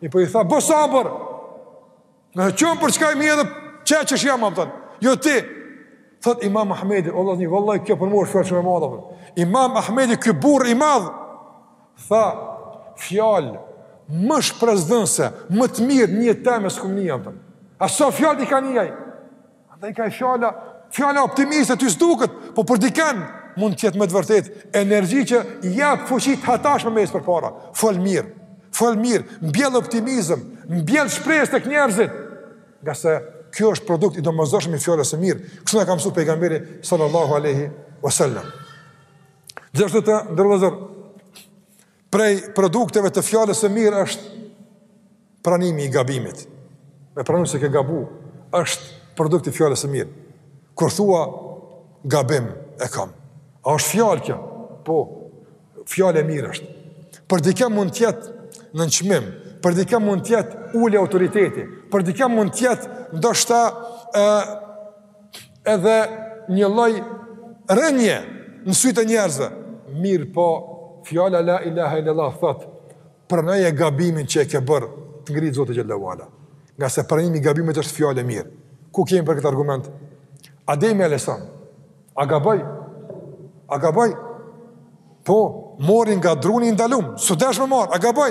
i po i tha, bë sabër, Që unë për çka jam hi edhe që që shë jam, a kupton, jo ti. Thotë imam Ahmedi, vllazni, vallahi, kjo për mua fjalë shumë e madhe, a kupton. Imam Ahmedi, ky burrë i madh, tha, fjalë, më shpresëdhënëse, më të mirë n'jetë teme s'kum ni, a kupton. E sa fjalë i ka ni ai? Ata e ka fjala, fjala optimiste, ty s'duket, po për diken, mund të jetë me të vërtetë, energji që jep fuqi të hatashme me ec përpara, fol mirë, fol mirë, mbjell optimizëm, mbjell shpresë tek njerëzit, ngase kjo është produkt i domosdoshëm i fjalës së mirë, kështu na ka msu pejgamberi sallallahu aleyhi wasallam. Gjithashtu të nderuar vëllezër, Prej produkteve të fjalës së mirë është pranimi i gabimit. Me pranu se ke gabu, është produkt i fjalës së mirë. Kur thua gabim e kam. A është fjalë kjo? Po, fjalë e mirë është. Për dikë mund të jetë nënçmim, për dikë mund të jetë ulje autoriteti, për dikë mund të jetë ndoshta ë edhe një lloj rënie në sy të njerëzve. Mirëpo, fjala la ilaha illallah thotë, pranoje gabimin që e ke bërë, të ngrit Zoti xhelle ue ala. Ngase pranimi i gabimit është fjalë e mirë. Ku kemi për këtë argument? Ademi alejhi selam, a gaboi? A gaboi? Po, mori nga druni i ndalum, s'u desh me marrë, a gaboi?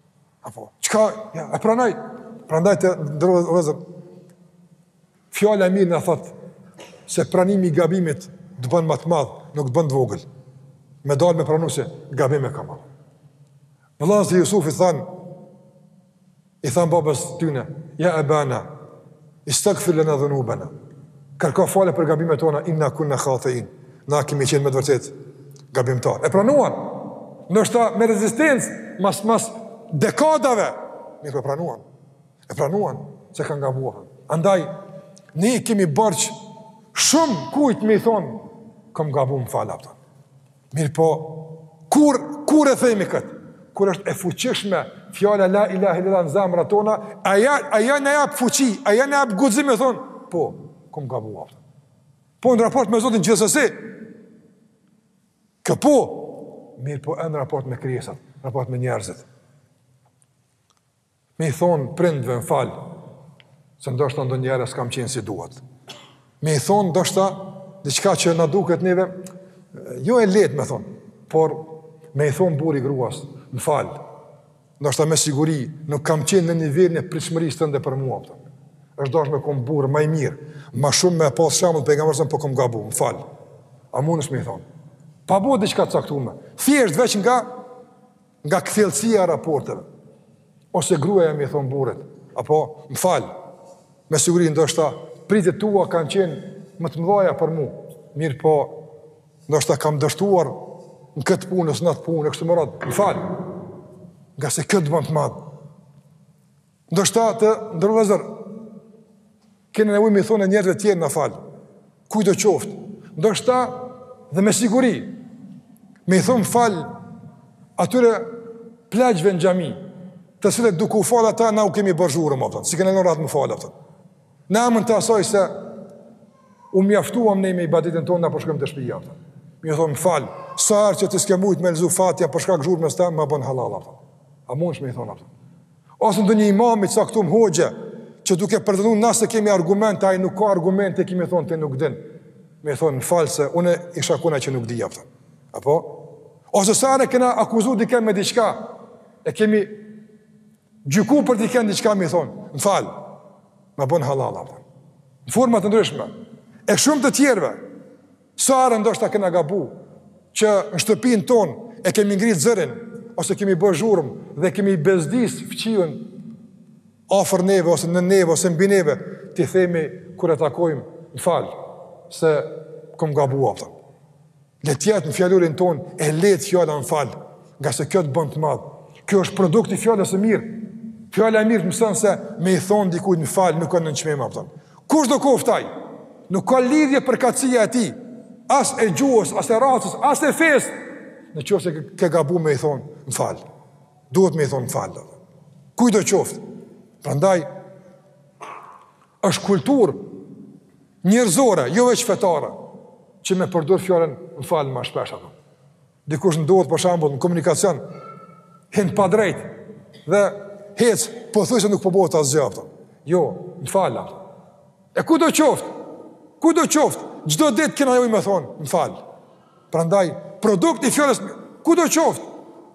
A po, çka, ja, e pranoi, prandaj të nderuar vëllezër. Fjala e mirë na thotë, se pranimi i gabimit të bën më të madh, nuk të bën të vogël. Me dalë me pranu se gabim e kam. Vllaznit e Jusufit thanë, i thanë babës tyne, ja ebana, Istaghfir lana dhunubana. Kërko falje për gabimet tona inna kunna khatiin. Na kemi qenë me të vërtetë gabimtarë. E pranuan. Ndoshta me rezistencë mas mas dekadave, mirëpo pranuan. E pranuan se kanë gabuar. Andaj ne i kemi borxh shumë kujt me i thonë kam gabu, m'fal, a kupton. Mirëpo, kur, kur e themi këtë? Kur është e fuqishme fjala la ilahe illa në zemrat tona, ajo, ajo na jap fuqi, ajo na jap guxim me thonë, po, kom gabu, apton. Po në raport me Zotin gjithsesi, kjo po, mirëpo edhe në raport me krijesat, raport me njerëzit. Me i thonë prindve më fal, se ndoshta ndonjëherë s'kam qenë si duhet. Me i thonë ndoshta diçka që na duket neve, jo e lehtë me thonë, por me i thonë burri gruas më fal, ndoshta me siguri nuk kam qenë në nivel në pritshmërisë tënde për mua. Për. është dasht me kon burrë ma i mirë, ma shumë me pas shembull pejgamberin, po kom gabu, më fal. A mundesh me i thonë? Pa bo diçka të caktume, thjesht veç nga Nga kthjelltësia e raporteve, ose gruaja me i thonë burrit, apo më fal, me siguri ndoshta pritjet tua kanë qenë më të mdhaja për mu, mirëpo ndoshta kam dështuar në këtë punë, ose në atë punë, e kështu me radhë, më fal, ngase kjo të bën të madh, Ndoshta të nderuar vëllezër, kena nevojë me i thonë njerëzve tjerë më fal, kujtdo qoftë, ndoshta dhe me siguri, me i thonë më fal atyre pleqve në xhami, të cilët duke u falë ata, na u kemi bërë zhurmë, apton, s'i kena lënë rahat me u falë, apton. Në emër të asaj se, u mjaftuam ne me ibadetin tonë, na po shkojmë te shpija, apton. Me i thonë, më fal, sa herë që ti s'ke mujtë me lexu Fatihan, për shkak zhurmës tonë, ma bën hallall, apton. A mundesh me i thonë, apton. Ose ndonjë një imami të caktum, hoxhe, që duke pretendu na se kemi argument, ai nuk ka argument, i kemi thonë ti nuk din. Me thonë, më fal se unë isha kon ai që nuk di, apton. Apo? Ose sa herë kena akuzu diken me diçka, e kemi gjyku për diken diçka, me thonë, më fal, ma bën hallall, apton. Në forma të ndryshme, e shumë të tjerve, Sa herë ndoshta kena gabu që në shtëpinë tonë e kemi ngrit zërin ose kemi bë zhurmë dhe kemi bezdis fqiun afër neve ose nën neve ose mbi neve, t'i themi kur e takojmë, më fal se kom gabu, apton. Le të jetë në fjalorin tonë e lehtë fjala më fal, ngase kjo të bën të madh. Kjo është produkt i fjalës së mirë. Fjala e mirë të mëson se me i thon dikujt më fal nuk ka ndonjë çmim, apton. Kushdo qoftë ai? Nuk ka lidhje përkatësia e tij, as e gjuhës, as e racës, as e fesë. Në qoftë se ke gabu me i thonë, më fal. Duhet me i thonë, më fal. Kujtdo qoftë. Prandaj, është kulturë njerëzore, jo veç fetare, që me përdor fjalën më fal ma shpesh. Dikush ndodh për shambull në komunikacion, hin padrejt, dhe hec, pothuajse nuk po bëhet asgjë apo. Jo, më fal apo. E kudo qoftë. Kudo qoftë. Çdo ditë kena nevojë me thonë, më fal. Prandaj, produkt i fjalës, kudo qoftë.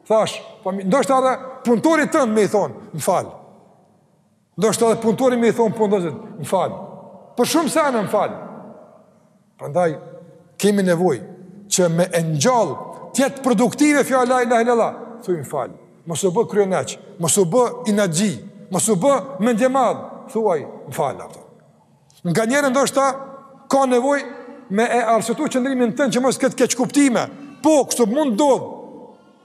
Thashë, po, ndoshta edhe punëtorit tënd me i thonë, më fal. Ndoshta edhe punëtori me i thonë punëdhënësit, më fal, për shumë sene më fal. Prandaj, kemi nevojë që me e ngjallë, të jetë produktive fjala la ilahe illallah, thuj më fal, mos u bë kryeneç, mos u bë inatçi, mos u bë mendjemadh, thuaj më fal, apo. Nganjëherë ndoshta ka nevojë me e arsyetu qëndrimin tënd që mos ketë keqkuptime. Po, kështu mund ndodhë.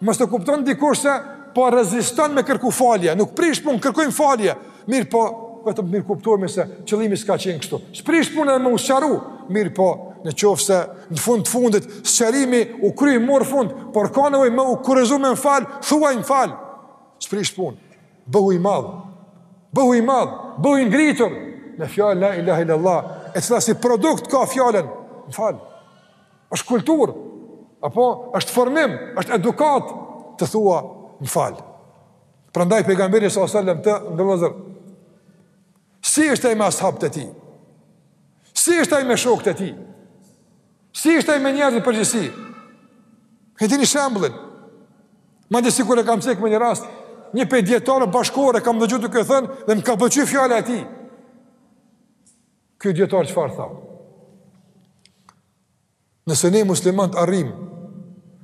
Mos të kupton dikush se po reziston me kërku falje, nuk prish punë, kërkojmë falje. Mirëpo, vetëm të mirëkuptohemi se qëllimi s'ka qenë kështu. S'prish punë edhe më usharu, mirë po, në qoftë se në fund të fundit, sqarimi u kry, mori fund, por ka nevojë me u kurorëzu me më fal, thuaj më fal, s'prish punë. Bëhu i madh. Bëhu i madh, bëhu i ngritur me fjalën la ilaha illallah, e cila si produkt ka fjalën, më fal. Është kulturë. Apo është formim, është edukatë të thuash, më fal. Prandaj pejgamberi salallahu alejhi ve selem, të nderuar vëllezër. Si ishte ai me ashabët e tij? Si ishte ai me shokët e tij? Si ishte ai me njerëzit në përgjithësi? E dini shembullin. Madje sikur e kam cek me një rast, një prej dijetarëve bashkëkohorë e kam dëgjuar duke thënë dhe më ka pëlqy fjala e tij. Ky dijetar çfarë tha? Nëse ne muslimanët arrijmë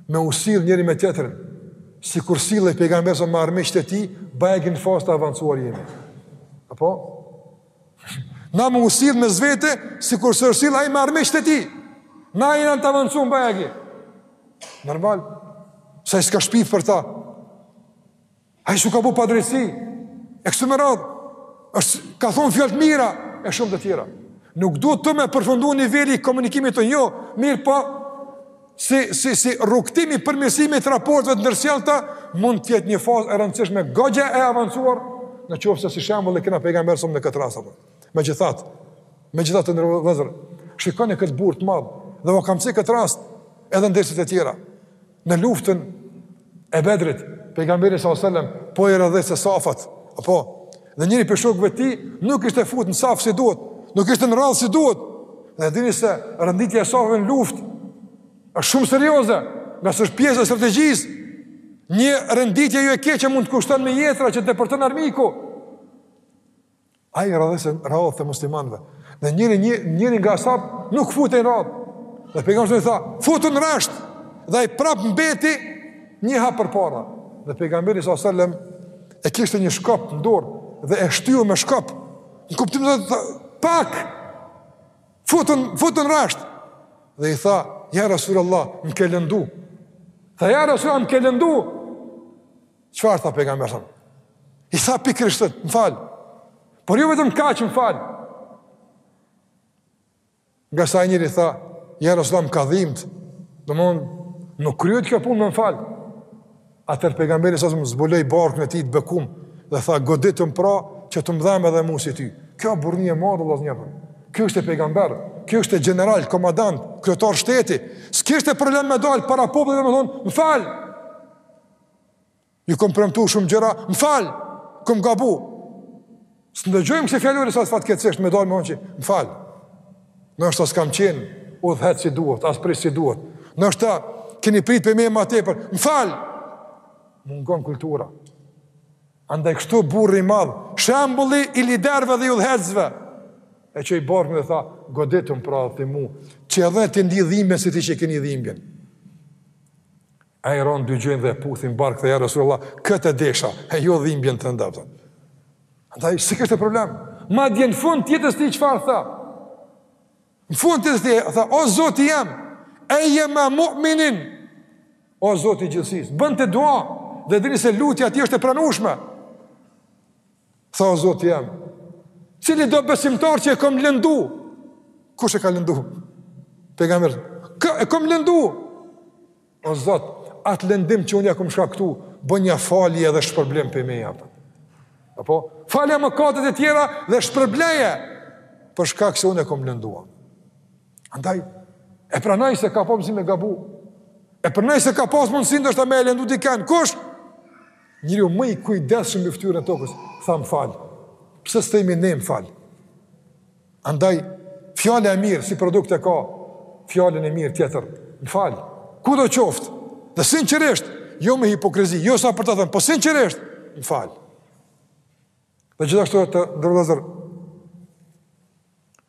me u sjellë njëri me tjetrin, sikur sillej pejgamberi a.s. me armiqtë e tij, bajagi fort të avancuar jemi. Apo? Na me u sjellë mes vete, sikur se është sjellë ai me armiqtë e tij. Na jena të avancun bajagi. Normal, se ai s'ka shpif për ta. Ai s'u ka bo padrejtësi. E kështu me radhë, është, ka thonë fjalë të mira, e shumë të tjera. Nuk duhet aty me përfundu niveli i komunikimit tonë, jo, mirëpo, po, si, si, si rrugëtimi i përmirësimit të raporteve të ndërsjellta, mund të jetë një fazë e rëndësishme goxha e avancuar, në qoftë se si shembull e kena pejgamberin a.s. në këtë rast. Megjithatë, megjithatë, të nderuar vëllezër, shikoni këtë burrë të madh, dhe e kam cek këtë rast edhe në derset e tjera, në luftën e Bedrit, pejgamberi sallallahu alajhi wasallam po i radhiste safat. Apo, dhe njëri prej shokëve të tij nuk ishte fut në saf si duhet, nuk ishte në radhë si duhet. Dhe e dini se renditja e safëve në luftë është shumë serioze, ngase është pjesë e strategjisë. Një renditje jo e keqe mund të kushton me jetëra, që të depërton armiku. Ai radhiste radhët e muslimanëve. Dhe njëri një, njëri nga ashabët nuk futej n'radhë. Dhe pejgamberi tha, "Futu n'rresht." Dhe ai prap mbeti një hap përpara. Dhe pejgamberi alejhi selam e kishte një shkop në dorë dhe e shtyu me shkop. Në kuptim, tha, "Pak futu, futu n'rresht." Dhe i tha, "Ja Rasulullah, më ke lëndu." Tha, "Ja Rasulullah, më ke lëndu." Çfarë tha pejgamberi sa? I tha pikërisht, më fal. Por jo vetëm kaq, më fal. Ngase njeri tha, ja Rasulullah më ka dhimbtë. Domthon nuk kryet kjo punë me më fal. Atër pejgamberi selam e zbuloi barkun e tij të bekum dhe tha goditëm pra që të m'dhemb edhe mua si ty. Kjo burrni e madhe vallahi njerëz. Ky është pejgamber, ky është gjeneral, komandant, kryetar shteti. S'kishte problem me dal para popullit dhe me thon, "Më fal, Ju kom premtu shumë gjëra, më fal, kom gabu. S'e dëgjojmë kësi fjalori sot fatkeqësisht, me dalë me thonë, më fal. Ndoshta s'kam qenë udhëheqës si duhet, as prijës si duhet. Ndoshta keni pritë prej meje ma tepër, më fal. Mungon kultura. Andaj ky është burri i madh, shembuli i liderve dhe i udhëheqësve. E çeli barkun dhe tha, goditëm pra dhe mu, që edhe të ndi dhimbje si ti që ke ndi dhimbjen. Ai ra në dy gjunjë dhe e puthi n'bark, tha ja Resulullah, këtë e desha, e jo dhimbjen tënde, pëtën. Andaj, s'e kishte problem. Madje në fund t'jetës tij çfarë tha? Në fund t'jetës tij, tha, o zoti jem, ejjuma mu'minin, o zoti i gjithësisë, bënte dua, dhe dijeni se lutja e tij është e pranushme. Tha o Zoti jem, cilido besimtar që e kom lëndu? Kush e ka lëndu? Pejgamberi, e kom lëndu? O Zot, atë lëndim që unë ja kom shkaktu, bëne falje dhe shpërblim prej meje. Apo, falja mëkatet e tjera dhe shpërbleje, për shkak se unë e kom lëndua. Andaj, e pranaj se ka pas mundësi me gabu, e pranaj se ka pas mundësi ndoshta me e lëndu diken, kush? Kush? Njeriu më i kujdesshëm n'fytyrën e tokës, tha m'fal. Pse s'themi ne më fal? Andaj fjala e mirë si produkt e ka fjalën e mirë tjetër. Më fal. Kudo qoftë. Dhe sinqerisht, jo me hipokrizi, jo sa për të thënë, po sinqerisht, më fal. Dhe gjithashtu të nderuar vllezër,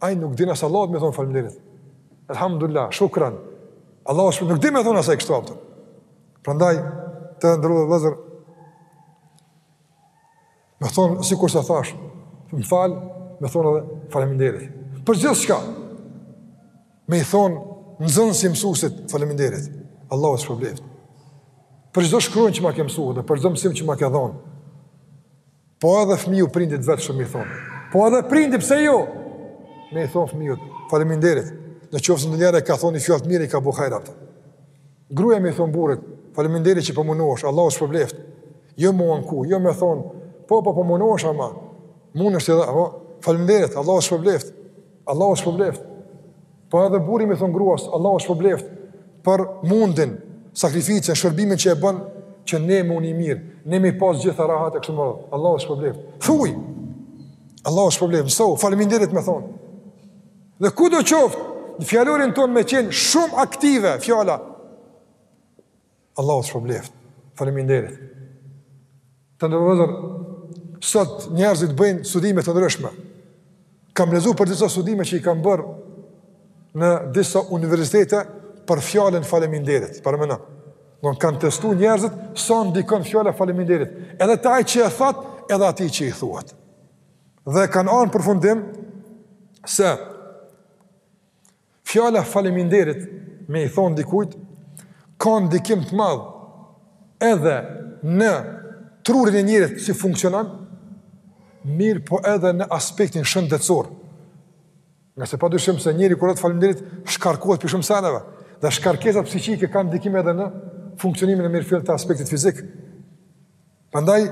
Ai nuk din as Allahut me i thon faleminderit. Elhamdullah, shukran. lillah, se nuk din me thon as ai kështu diçka. Prandaj të nderuar vllezër. Me thon sikurse thash, më fal, me thon edhe faleminderit. Për gjithçka. Me i thon nxënësi mësuesit faleminderit. A ashtë problem. Për çdo shkronjë që ma ke mësuar dhe për çdo mësim që ma ke dhënë. Po edhe fëmiju prindit vetë shumë i thonë. Po edhe prindi pse jo? Me i thonë fëmiju, faleminderit. Në qoftë se ndonjëherë ka thonë ni fjalë të mirë ka bu hajr a po. Gruja me i thonë burrit, faleminderit që po munohesh, Allahu të shpërbleftë. Jo më uan ku, jo me thonë, po po po munohesh ama, munesh edhe, po, faleminderit, Allahu të shpërbleftë. Allahu të shpërbleftë. Po edhe burri me thonë gruas, Allahu të shpërbleftë për mundin, sakrificën, shërbimin që e bën që ne me u ni mirë, ne me i pas gjitha rahat e kështu me radhë. Allahu të shpërbleftë. Thuj! Allahu të shpërbleftë. Nësau, faliminderit me thonë. Dhe kudo qoftë, në fjalorin tonë me qenë shumë aktive fjala. Allahu të shpërbleftë. Faleminderit. Të nderuar vëllezër, sot njerëzit bëjnë studime të ndryshme. Kam lexu për disa studime që i kanë bërë në disa universitete për fjalën faleminderit. Paramenoni. Kanë testu njerëzit, sa ndikon fjala faleminderit. Edhe te ai që e thotë, edhe atij që i thuhet. Dhe kanë ardh në përfundim se Fjala faleminderit me i thonë dikujt ka ndikim të madh edhe në trurin e njerit si funksionon, mirëpo edhe në aspektin shëndetësor. Ngase pa dyshim se njeri kur thotë faleminderit shkarkohet prej shumë seneve dhe shkarkesa psikike ka ndikim edhe në funksionimin e mirëfilltë të aspektit fizik. Prandaj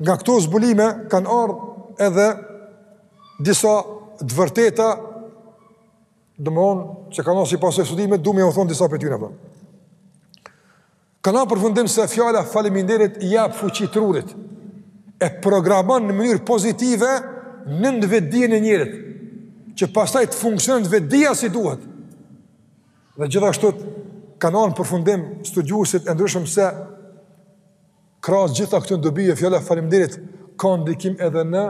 nga këto zbulime kanë ardhur edhe disa të vërteta domethonë që kanë ardh si pasojë studime, du me ju thonë disa prej tyne po. Kanë ardh në përfundim se fjala faleminderit i jap fuqi trurit e programon në mënyrë pozitive nënvetëdijen e njerit që pastaj të funksionojë vetëdija si duhet. Dhe gjithashtu kanë ardhur në përfundim studiuesit e ndryshëm se krahas gjitha këto dobive fjala faleminderit ka ndikim edhe në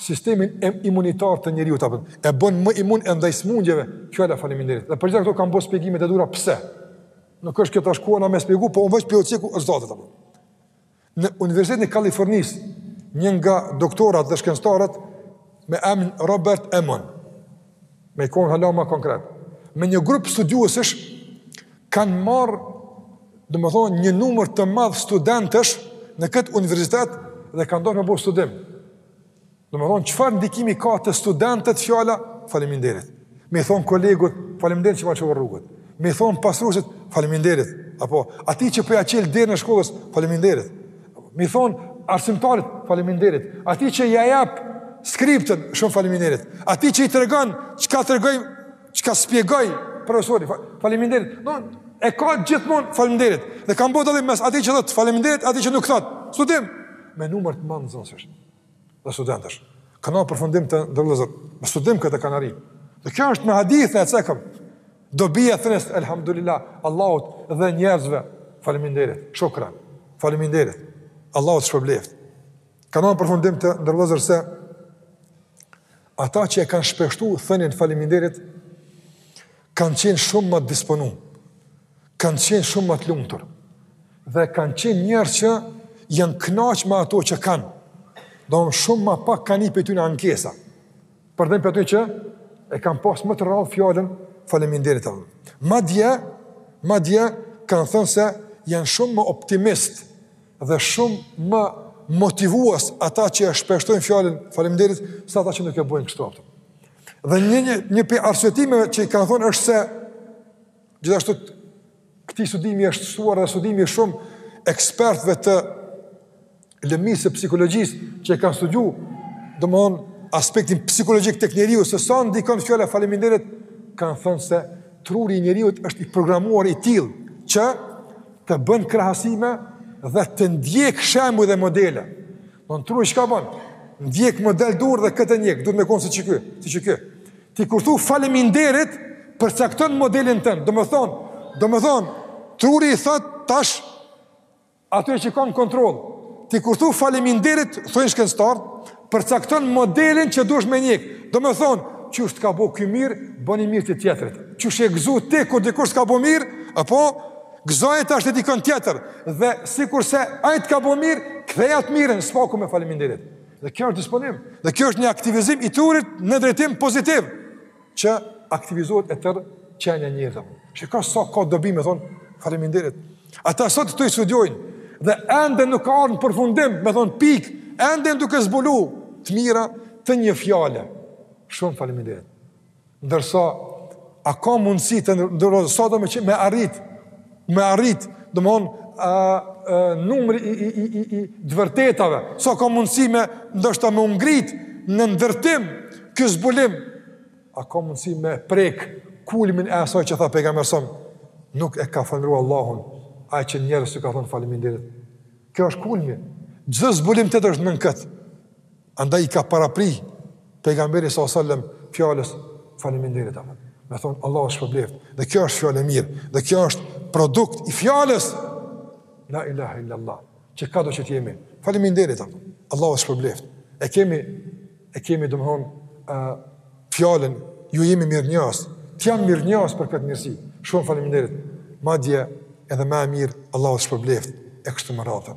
sistemin imunitar të njeriut. E bën më imune ndaj smundjeve, fjala faleminderit. Dhe për gjitha këto kanë bërë spjegimet e duhura pse. Nuk është kjo tash koha na me spjegu, po unë veç po ju ceku rezultatet. Në Universitetin e Kalifornisë, një nga doktorat dhe shkencëtarët me emrin Robert Emmon, me kon hala më konkret, me një grup studiuesish kanë marrë, dhe më thonë, një numër të madh studentësh në këtë universitet dhe kanë dorë me bo studim. Domethonë, çfarë ndikimi ka te studentët fjala, faleminderit. Me i thonë kolegut, faleminderit që ma qëvë rrugët. Me i thonë pastrusit, faleminderit. Apo, atij që po ja çel derën e shkollës, faleminderit. Me i thonë arsimtarit, faleminderit. Atij që ja jap skriptën, shumë faleminderit. Atij që i tregon çka tregoi, çka spjegoi profesori, faleminderit. Domethonë, e ka gjithmonë, faleminderit. Dhe kanë bo dallim mes atij që thotë, faleminderit, atij që nuk thotë. Studim, me numër të madh nxënësish dhe studentësh. Kanë përfundim të ndërrojmë, me studim këtë kanari. Dhe kjo është me hadith e cekëm. Dobia e thënies, elhamdulillah, Allahut dhe njerëzve, faleminderit, shukran, faleminderit, Allahu t'shpërbleftë. Kanë përfundim të ndërlëzër se Ata që e kanë shpeshtu thënien faleminderit kanë qenë shumë më të disponuar. Kanë qenë shumë më të lumtur dhe kanë qenë njerëz që janë kënaqur me ato që kanë. Domethënë shumë më pak kanë i pi tyne ankesa. Për dallim p'atyre që e kanë pas më të rrallë fjalën faleminderit atë. Madje, madje kanë thënë se janë shumë më optimistë dhe shumë më motivues ata që e shpeshtojnë fjalën faleminderit se ata që nuk e bëjnë kështu atë. Dhe një një një pe arsyetime që i kanë thonë është se gjithashtu këtij studimi është shtuar dhe studimi shumë ekspertëve të lëmisë së psikologjisë që e kanë studiuar, domthonë aspektin psikologjik tek njeriu se sa ndikon fjala faleminderit, kanë thënë se truri i njeriu është i programuar i tillë që Të bën krahasime dhe të ndjek shembuj dhe modele. Domethonë truri çka bën, ndjek model dur dhe këtë ndjek, duhet me konë si që ky, si që ky. Ti kur thu faleminderit përcakton modelin tënd, domethonë, domethonë, truri i thot tash atyre që kanë kontrol. Ti kur thu faleminderit, thojnë shkencëtarët, përcakton modelin që dush me njek. Domethonë, qysh të ka bo ky mirë, boni mirë ti tjetrit. Qysh je gëzu ti, kur dikush t'ka bo mirë, e po, gëzoje ti edhe dikën tjetër. Dhe sikurse ai t'ka bo mirë, ktheja të mirën, s'paku me faliminderit. Dhe kjo është disponim. Dhe kjo është një aktivizim i trurit në drejtim pozitiv. që aktivizohet e tërë qenia njerëzve. Shiko sa ka dobi me thonë, faleminderit. Ata sot këto i studiojnë, dhe ende nuk kanë ardhë në përfundim, me thonë pikë, ende janë duke zbulu të mira të një fjale. Shumë faleminderit. Ndërsa, a ka mundësi të ndërrozë, sa do me që me arrit, me arrit, domethonë, a, a, numri i, i, i, i, i të vërtetave, sa ka mundësi me, ndoshta me u ngrit në ndërtim, ky zbulim, a ka mundësi me prek kulmin e asaj që tha pejgamberi jonë, nuk e ka falënderu Allahun, ai që njerëzve s'u ka thonë faliminderit. Kjo është kulmi, çdo zbulim tjetër është nën këtë. Andaj i ka parapri pejgamberi sa sallam fjalës faleminderit apo. Me thon Allahu të shpërbleftë. Dhe kjo është fjalë e mirë, dhe kjo është produkt i fjalës la ilaha illa allah. Kahdo që të jemi. Faleminderit apo. Allahu të shpërbleftë. E kemi e kemi domthon ë fjalën ju jemi mirënjohës. Të jam mirënjohës për këtë mirësi. Shumë faleminderit. Madje edhe më e mirë Allahu të shpërbleftë e kështu me radhë.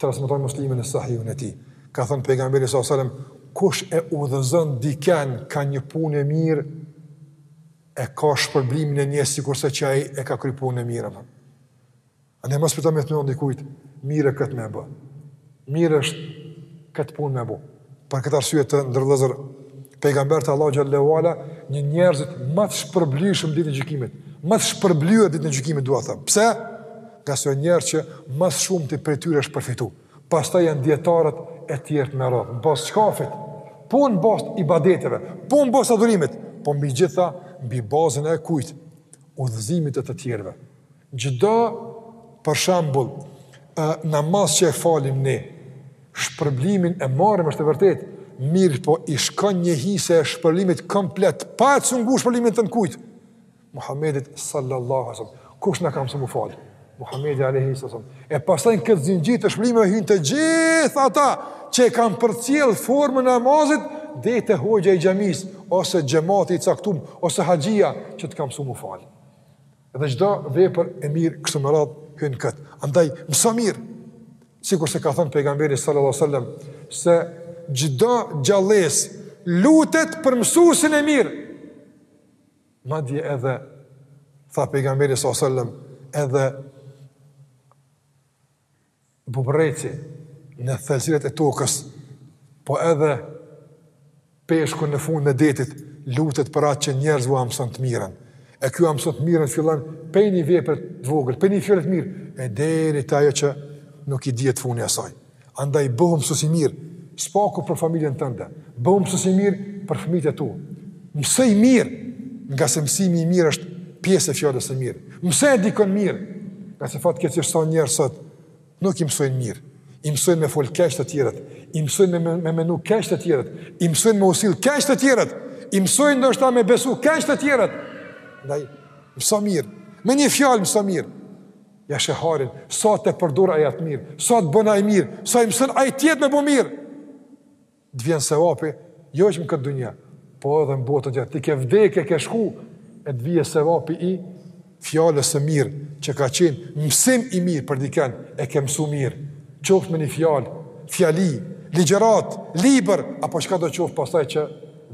Transmeton Muslimi në Sahihun e tij. Ka thënë pejgamberi sallallahu alejhi ve selem, kush e udhëzon dikën kah një punë e mirë e ka shpërblimin e njëjtë sikurse që ai e ka kry punën e mirë. Andaj mos përto me i thënë dikujt mirë këtë me e bo. Mirë është këtë punë me e bo. Për këtë arsye të nderuar vëllezër, pejgamberët e Allahut xhele ve ala, janë njerëzit ma të shpërblyeshëm ditën e gjykimit, ma të shpërblyer ditën e gjykimit, dua të them. Pse? Ngase janë njerëz që ma së shumti prej tyre është përfitu. Pastaj janë dijetarët e tjerët me radhë. Në bazë çkafit, po në bazë ibadeteve, po në bazë adhurimit, po mbi të gjitha, mbi bazën e kujt, udhëzimit të të tjerëve. Çdo, për shembull, namaz që e falim ne, shpërblimin e marrim është e vërtetë, mirëpo i shkon një hise e shpërblimit komplet, pa e cungu shpërblimin tënd, kujt? Muhammedit sallallahu alejhi selem, kush na ka mësu m'u falë? Muhammedi alejhi selam. E pastaj në këtë zinxhir të shpërblimeve hyjnë të gjithë ata që e kanë përcjellë formën e namazit, deri te hoxha i xhamisë, ose xhemati i caktum, ose haxhia që të ka mësu m'u falë. Dhe çdo vepër e mirë kështu me radhë hyn këtu. Andaj mëso mirë. Sikurse ka thënë pejgamberi sallallahu alejhi ve selem se çdo gjallesë lutet për mësuesin e mirë. Madje edhe tha pejgamberi sallallahu alejhi ve selem edhe bubrreci në thellësirat e tokës, po edhe peshku në fundin e detit, lutet për atë që njerëzve ua mëson të mirën. E kjo ua mëson të mirën fillon pej një vepre të vogël, pej një fjale të mirë, e deri te ajo që nuk i dihet fundi asaj. Andaj bëhu mësues i mirë, së paku për familjen tënde, bëhu mësues i mirë për fëmijët e tu, Mësoji mirë, ngase mësimi i mirë është pjesë e fjalës së mirë. Mësoje dikën mirë, ngase fatkeqësisht njerëz sot nuk i mësojnë mirë. I mësojnë me fol keq të tjerët, i mësojnë me mendu keq të tjerët, i mësojnë me u sjell keq të tjerët, i mësojnë ndoshta me besu keq të tjerët. Ndaj mëso mirë, me një fjalë mëso mirë. Ja sheharin, sa të përdor ai atë të mirë, sa të bën ai mirë, sa i mëson ai tjerët me bo mirë. Të vjen sevapi, jo veç në këtë dunja, po edhe në botën tjetër. Ti ke vdekë, ke shku, e të vjen sevapi i fjalës së mirë, që ka qenë mësim i mirë për diken, e ke mësu mirë. Qoftë me një fjalë, fjali, ligjëratë, libër, apo çkado qoftë pastaj që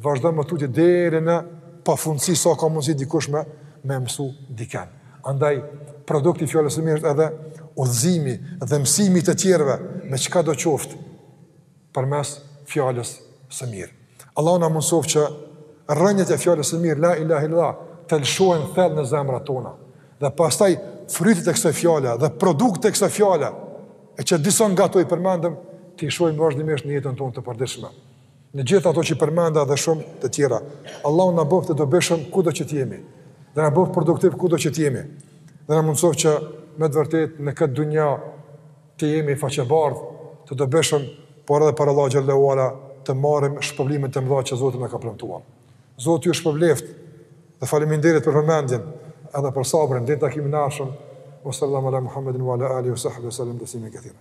vazhdon më tutje deri në pafundësi, sa ka mundësi dikush me, me mësu diken. Andaj, produkt i fjalës së mirë është edhe udhëzimi dhe mësimi i të tjerëve, me çkado qoftë, përmes fjalës së mirë. Allahu na mundësoftë që rrënjët e fjalës së mirë la ilaha illa, të lëshohen thellë në zemrat tona dhe pastaj frytet e kësaj fjale dhe produktet e kësaj fjale e që disa nga ato i përmendëm t'i shohim vazhdimisht në jetën tonë të përditshme. Në gjithë ato që i përmenda dhe shumë të tjera. Allahu na bëftë të dobishëm kudo që të jemi. Dhe na bëftë produktivë kudo që të jemi. Dhe na mundësoftë që me të vërtetë në këtë dunja të jemi faqebardhë, të dobishëm, por edhe para Allahut xhele ue ala të marrim shpërblime të mëdha që Zoti na ka premtuar. Zoti ju shpërbleftë dhe faleminderit për vëmendjen edhe për sabrin, deri në takimin e ardhshëm, wa sallallahu ala Muhammedin wa ala alihi wa sahbihi wa sallam dhe simin këthira.